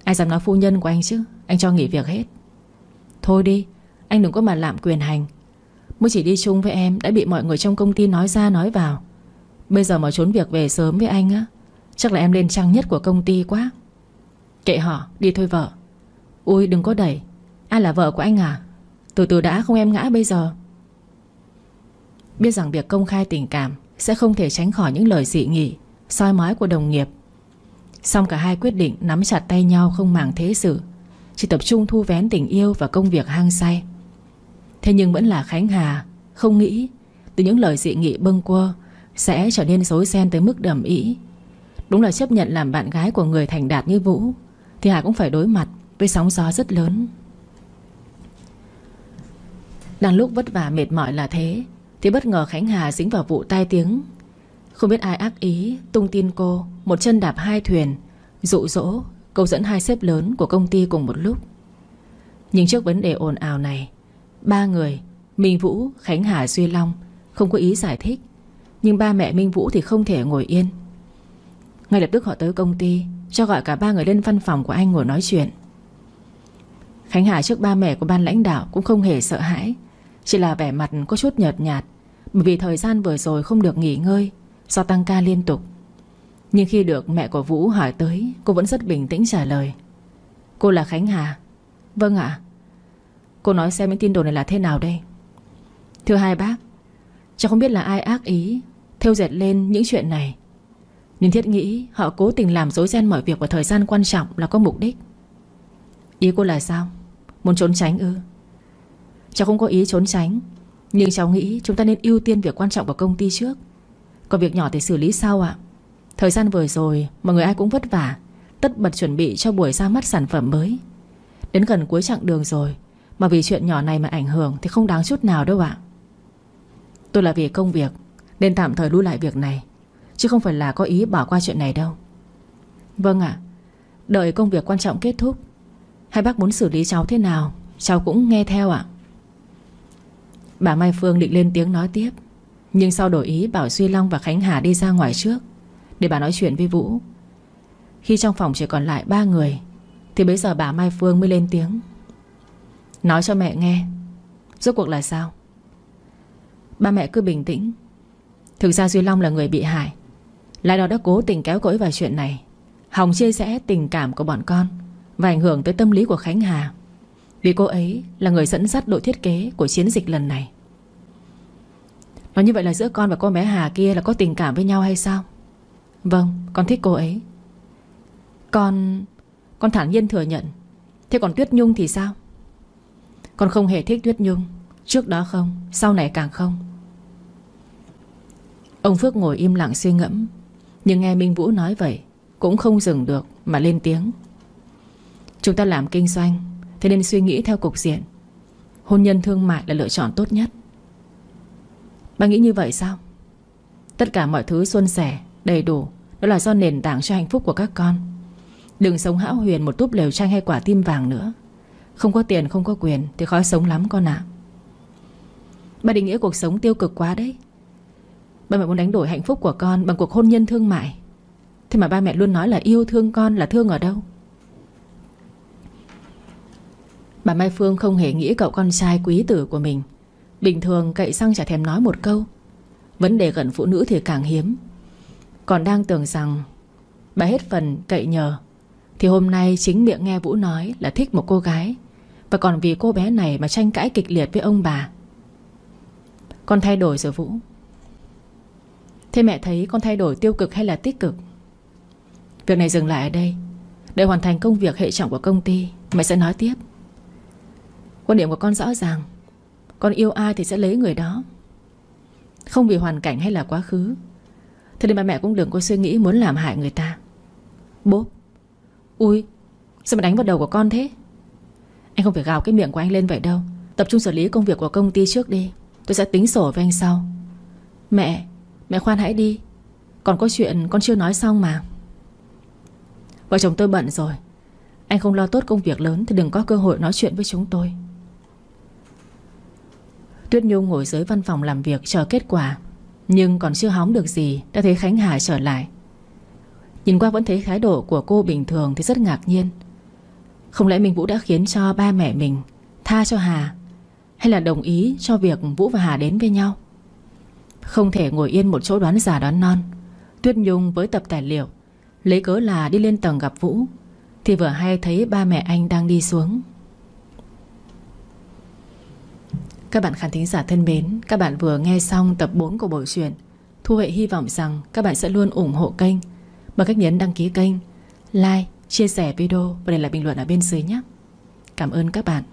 Ai dám nói phu nhân của anh chứ? Anh cho nghỉ việc hết. Thôi đi, Anh đừng có mà lạm quyền hành. Mới chỉ đi chung với em Đã bị mọi người trong công ty nói ra nói vào. Bây giờ mà trốn việc về sớm với anh á, Chắc là em lên trang nhất của công ty quá. Kệ họ, đi thôi vợ. Ui đừng có đẩy. Ai là vợ của anh à? Từ từ đã, không em ngã bây giờ. Biết rằng việc công khai tình cảm Sẽ không thể tránh khỏi những lời dị nghị, soi mói của đồng nghiệp. Xong cả hai quyết định nắm chặt tay nhau không màng thế sự, Chỉ tập trung thu vén tình yêu và công việc hang say. Thế nhưng vẫn là Khánh Hà, Không nghĩ Từ những lời dị nghị bâng quơ Sẽ trở nên dối ren tới mức đầm ý Đúng là chấp nhận làm bạn gái của người thành đạt như Vũ. Thì Hà cũng phải đối mặt Với sóng gió rất lớn. Đang lúc vất vả mệt mỏi là thế Thì bất ngờ Khánh Hà dính vào vụ tai tiếng. Không biết ai ác ý Tung tin cô Một chân đạp hai thuyền Dụ dỗ Câu dẫn hai sếp lớn của công ty cùng một lúc. Nhưng trước vấn đề ồn ào này Ba người Minh Vũ, Khánh Hà, Duy Long Không có ý giải thích. Nhưng ba mẹ Minh Vũ thì không thể ngồi yên. Ngay lập tức họ tới công ty cho gọi cả ba người lên văn phòng của anh ngồi nói chuyện. Khánh Hà trước ba mẹ của ban lãnh đạo Cũng không hề sợ hãi. Chỉ là vẻ mặt có chút nhợt nhạt, Bởi vì thời gian vừa rồi không được nghỉ ngơi, Do tăng ca liên tục. Nhưng khi được mẹ của Vũ hỏi tới, Cô vẫn rất bình tĩnh trả lời. Cô là Khánh Hà. Vâng ạ. Cô nói xem những tin đồn này là thế nào đây? Thưa hai bác, Cháu không biết là ai ác ý Theo dệt lên những chuyện này. Nhưng thiết nghĩ họ cố tình làm dối ren mọi việc Vào thời gian quan trọng là có mục đích. Ý cô là sao? Muốn trốn tránh ư? Cháu không có ý trốn tránh, Nhưng cháu nghĩ chúng ta nên ưu tiên việc quan trọng của công ty trước. Còn việc nhỏ thì xử lý sau ạ. Thời gian vừa rồi, Mọi người ai cũng vất vả, Tất bật chuẩn bị cho buổi ra mắt sản phẩm mới. Đến gần cuối chặng đường rồi, Mà vì chuyện nhỏ này mà ảnh hưởng Thì không đáng chút nào đâu ạ. Tôi là vì công việc, Nên tạm thời lưu lại việc này. Chứ không phải là có ý bỏ qua chuyện này đâu. Vâng ạ. Đợi công việc quan trọng kết thúc, Hai bác muốn xử lý cháu thế nào, Cháu cũng nghe theo ạ. Bà Mai Phương định lên tiếng nói tiếp, Nhưng sau đổi ý bảo Duy Long và Khánh Hà đi ra ngoài trước Để bà nói chuyện với Vũ. Khi trong phòng chỉ còn lại ba người, Thì bây giờ bà Mai Phương mới lên tiếng. Nói cho mẹ nghe, Rốt cuộc là sao? Ba mẹ cứ bình tĩnh. Thực ra Duy Long là người bị hại lại đó đã cố tình kéo cỗi vào chuyện này. Hòng chia sẻ tình cảm của bọn con Và ảnh hưởng tới tâm lý của Khánh Hà. Vì cô ấy là người dẫn dắt đội thiết kế Của chiến dịch lần này. Nói như vậy là giữa con và cô bé Hà kia Là có tình cảm với nhau hay sao? Vâng con thích cô ấy. Con Con thản nhiên thừa nhận. Thế còn Tuyết Nhung thì sao? Con không hề thích Tuyết Nhung. Trước đó không, Sau này càng không. Ông Phước ngồi im lặng suy ngẫm. Nhưng nghe Minh Vũ nói vậy, Cũng không dừng được mà lên tiếng. Chúng ta làm kinh doanh, Thế nên suy nghĩ theo cục diện. Hôn nhân thương mại là lựa chọn tốt nhất. Bà nghĩ như vậy sao? Tất cả mọi thứ xuân sẻ, Đầy đủ, Đó là do nền tảng cho hạnh phúc của các con. Đừng sống hão huyền một túp lều tranh hay quả tim vàng nữa. Không có tiền, không có quyền Thì khó sống lắm con ạ. Bà định nghĩa cuộc sống tiêu cực quá đấy. Ba mẹ muốn đánh đổi hạnh phúc của con Bằng cuộc hôn nhân thương mại. Thế mà ba mẹ luôn nói là yêu thương con là thương ở đâu? Bà Mai Phương không hề nghĩ cậu con trai quý tử của mình. Bình thường cậy xăng chả thèm nói một câu. Vấn đề gần phụ nữ thì càng hiếm. Còn đang tưởng rằng Bà hết phần cậy nhờ, Thì hôm nay chính miệng nghe Vũ nói Là thích một cô gái. Và còn vì cô bé này mà tranh cãi kịch liệt với ông bà. Con thay đổi rồi Vũ. Thế mẹ thấy con thay đổi tiêu cực hay là tích cực? Việc này dừng lại ở đây. Để hoàn thành công việc hệ trọng của công ty, Mẹ sẽ nói tiếp. Quan điểm của con rõ ràng. Con yêu ai thì sẽ lấy người đó. Không vì hoàn cảnh hay là quá khứ, Thế nên mà mẹ cũng đừng có suy nghĩ Muốn làm hại người ta. Bố Ui, Sao mà đánh vào đầu của con thế? Anh không phải gào cái miệng của anh lên vậy đâu. Tập trung xử lý công việc của công ty trước đi. Tôi sẽ tính sổ với anh sau. Mẹ Mẹ khoan hãy đi. Còn có chuyện con chưa nói xong mà. Vợ chồng tôi bận rồi. Anh không lo tốt công việc lớn Thì đừng có cơ hội nói chuyện với chúng tôi. Tuyết Nhung ngồi dưới văn phòng làm việc chờ kết quả, Nhưng còn chưa hóng được gì Đã thấy Khánh Hà trở lại. Nhìn qua vẫn thấy thái độ của cô bình thường Thì rất ngạc nhiên. Không lẽ Minh Vũ đã khiến cho ba mẹ mình Tha cho Hà, Hay là đồng ý cho việc Vũ và Hà đến với nhau? Không thể ngồi yên một chỗ đoán giả đoán non. Tuyết Nhung với tập tài liệu Lấy cớ là đi lên tầng gặp Vũ Thì vừa hay thấy ba mẹ anh đang đi xuống. Các bạn khán thính giả thân mến Các bạn vừa nghe xong tập 4 của bộ truyện Thu Huệ hy vọng rằng các bạn sẽ luôn ủng hộ kênh. Bằng cách nhấn đăng ký kênh Like, chia sẻ video Và để lại bình luận ở bên dưới nhé. Cảm ơn các bạn.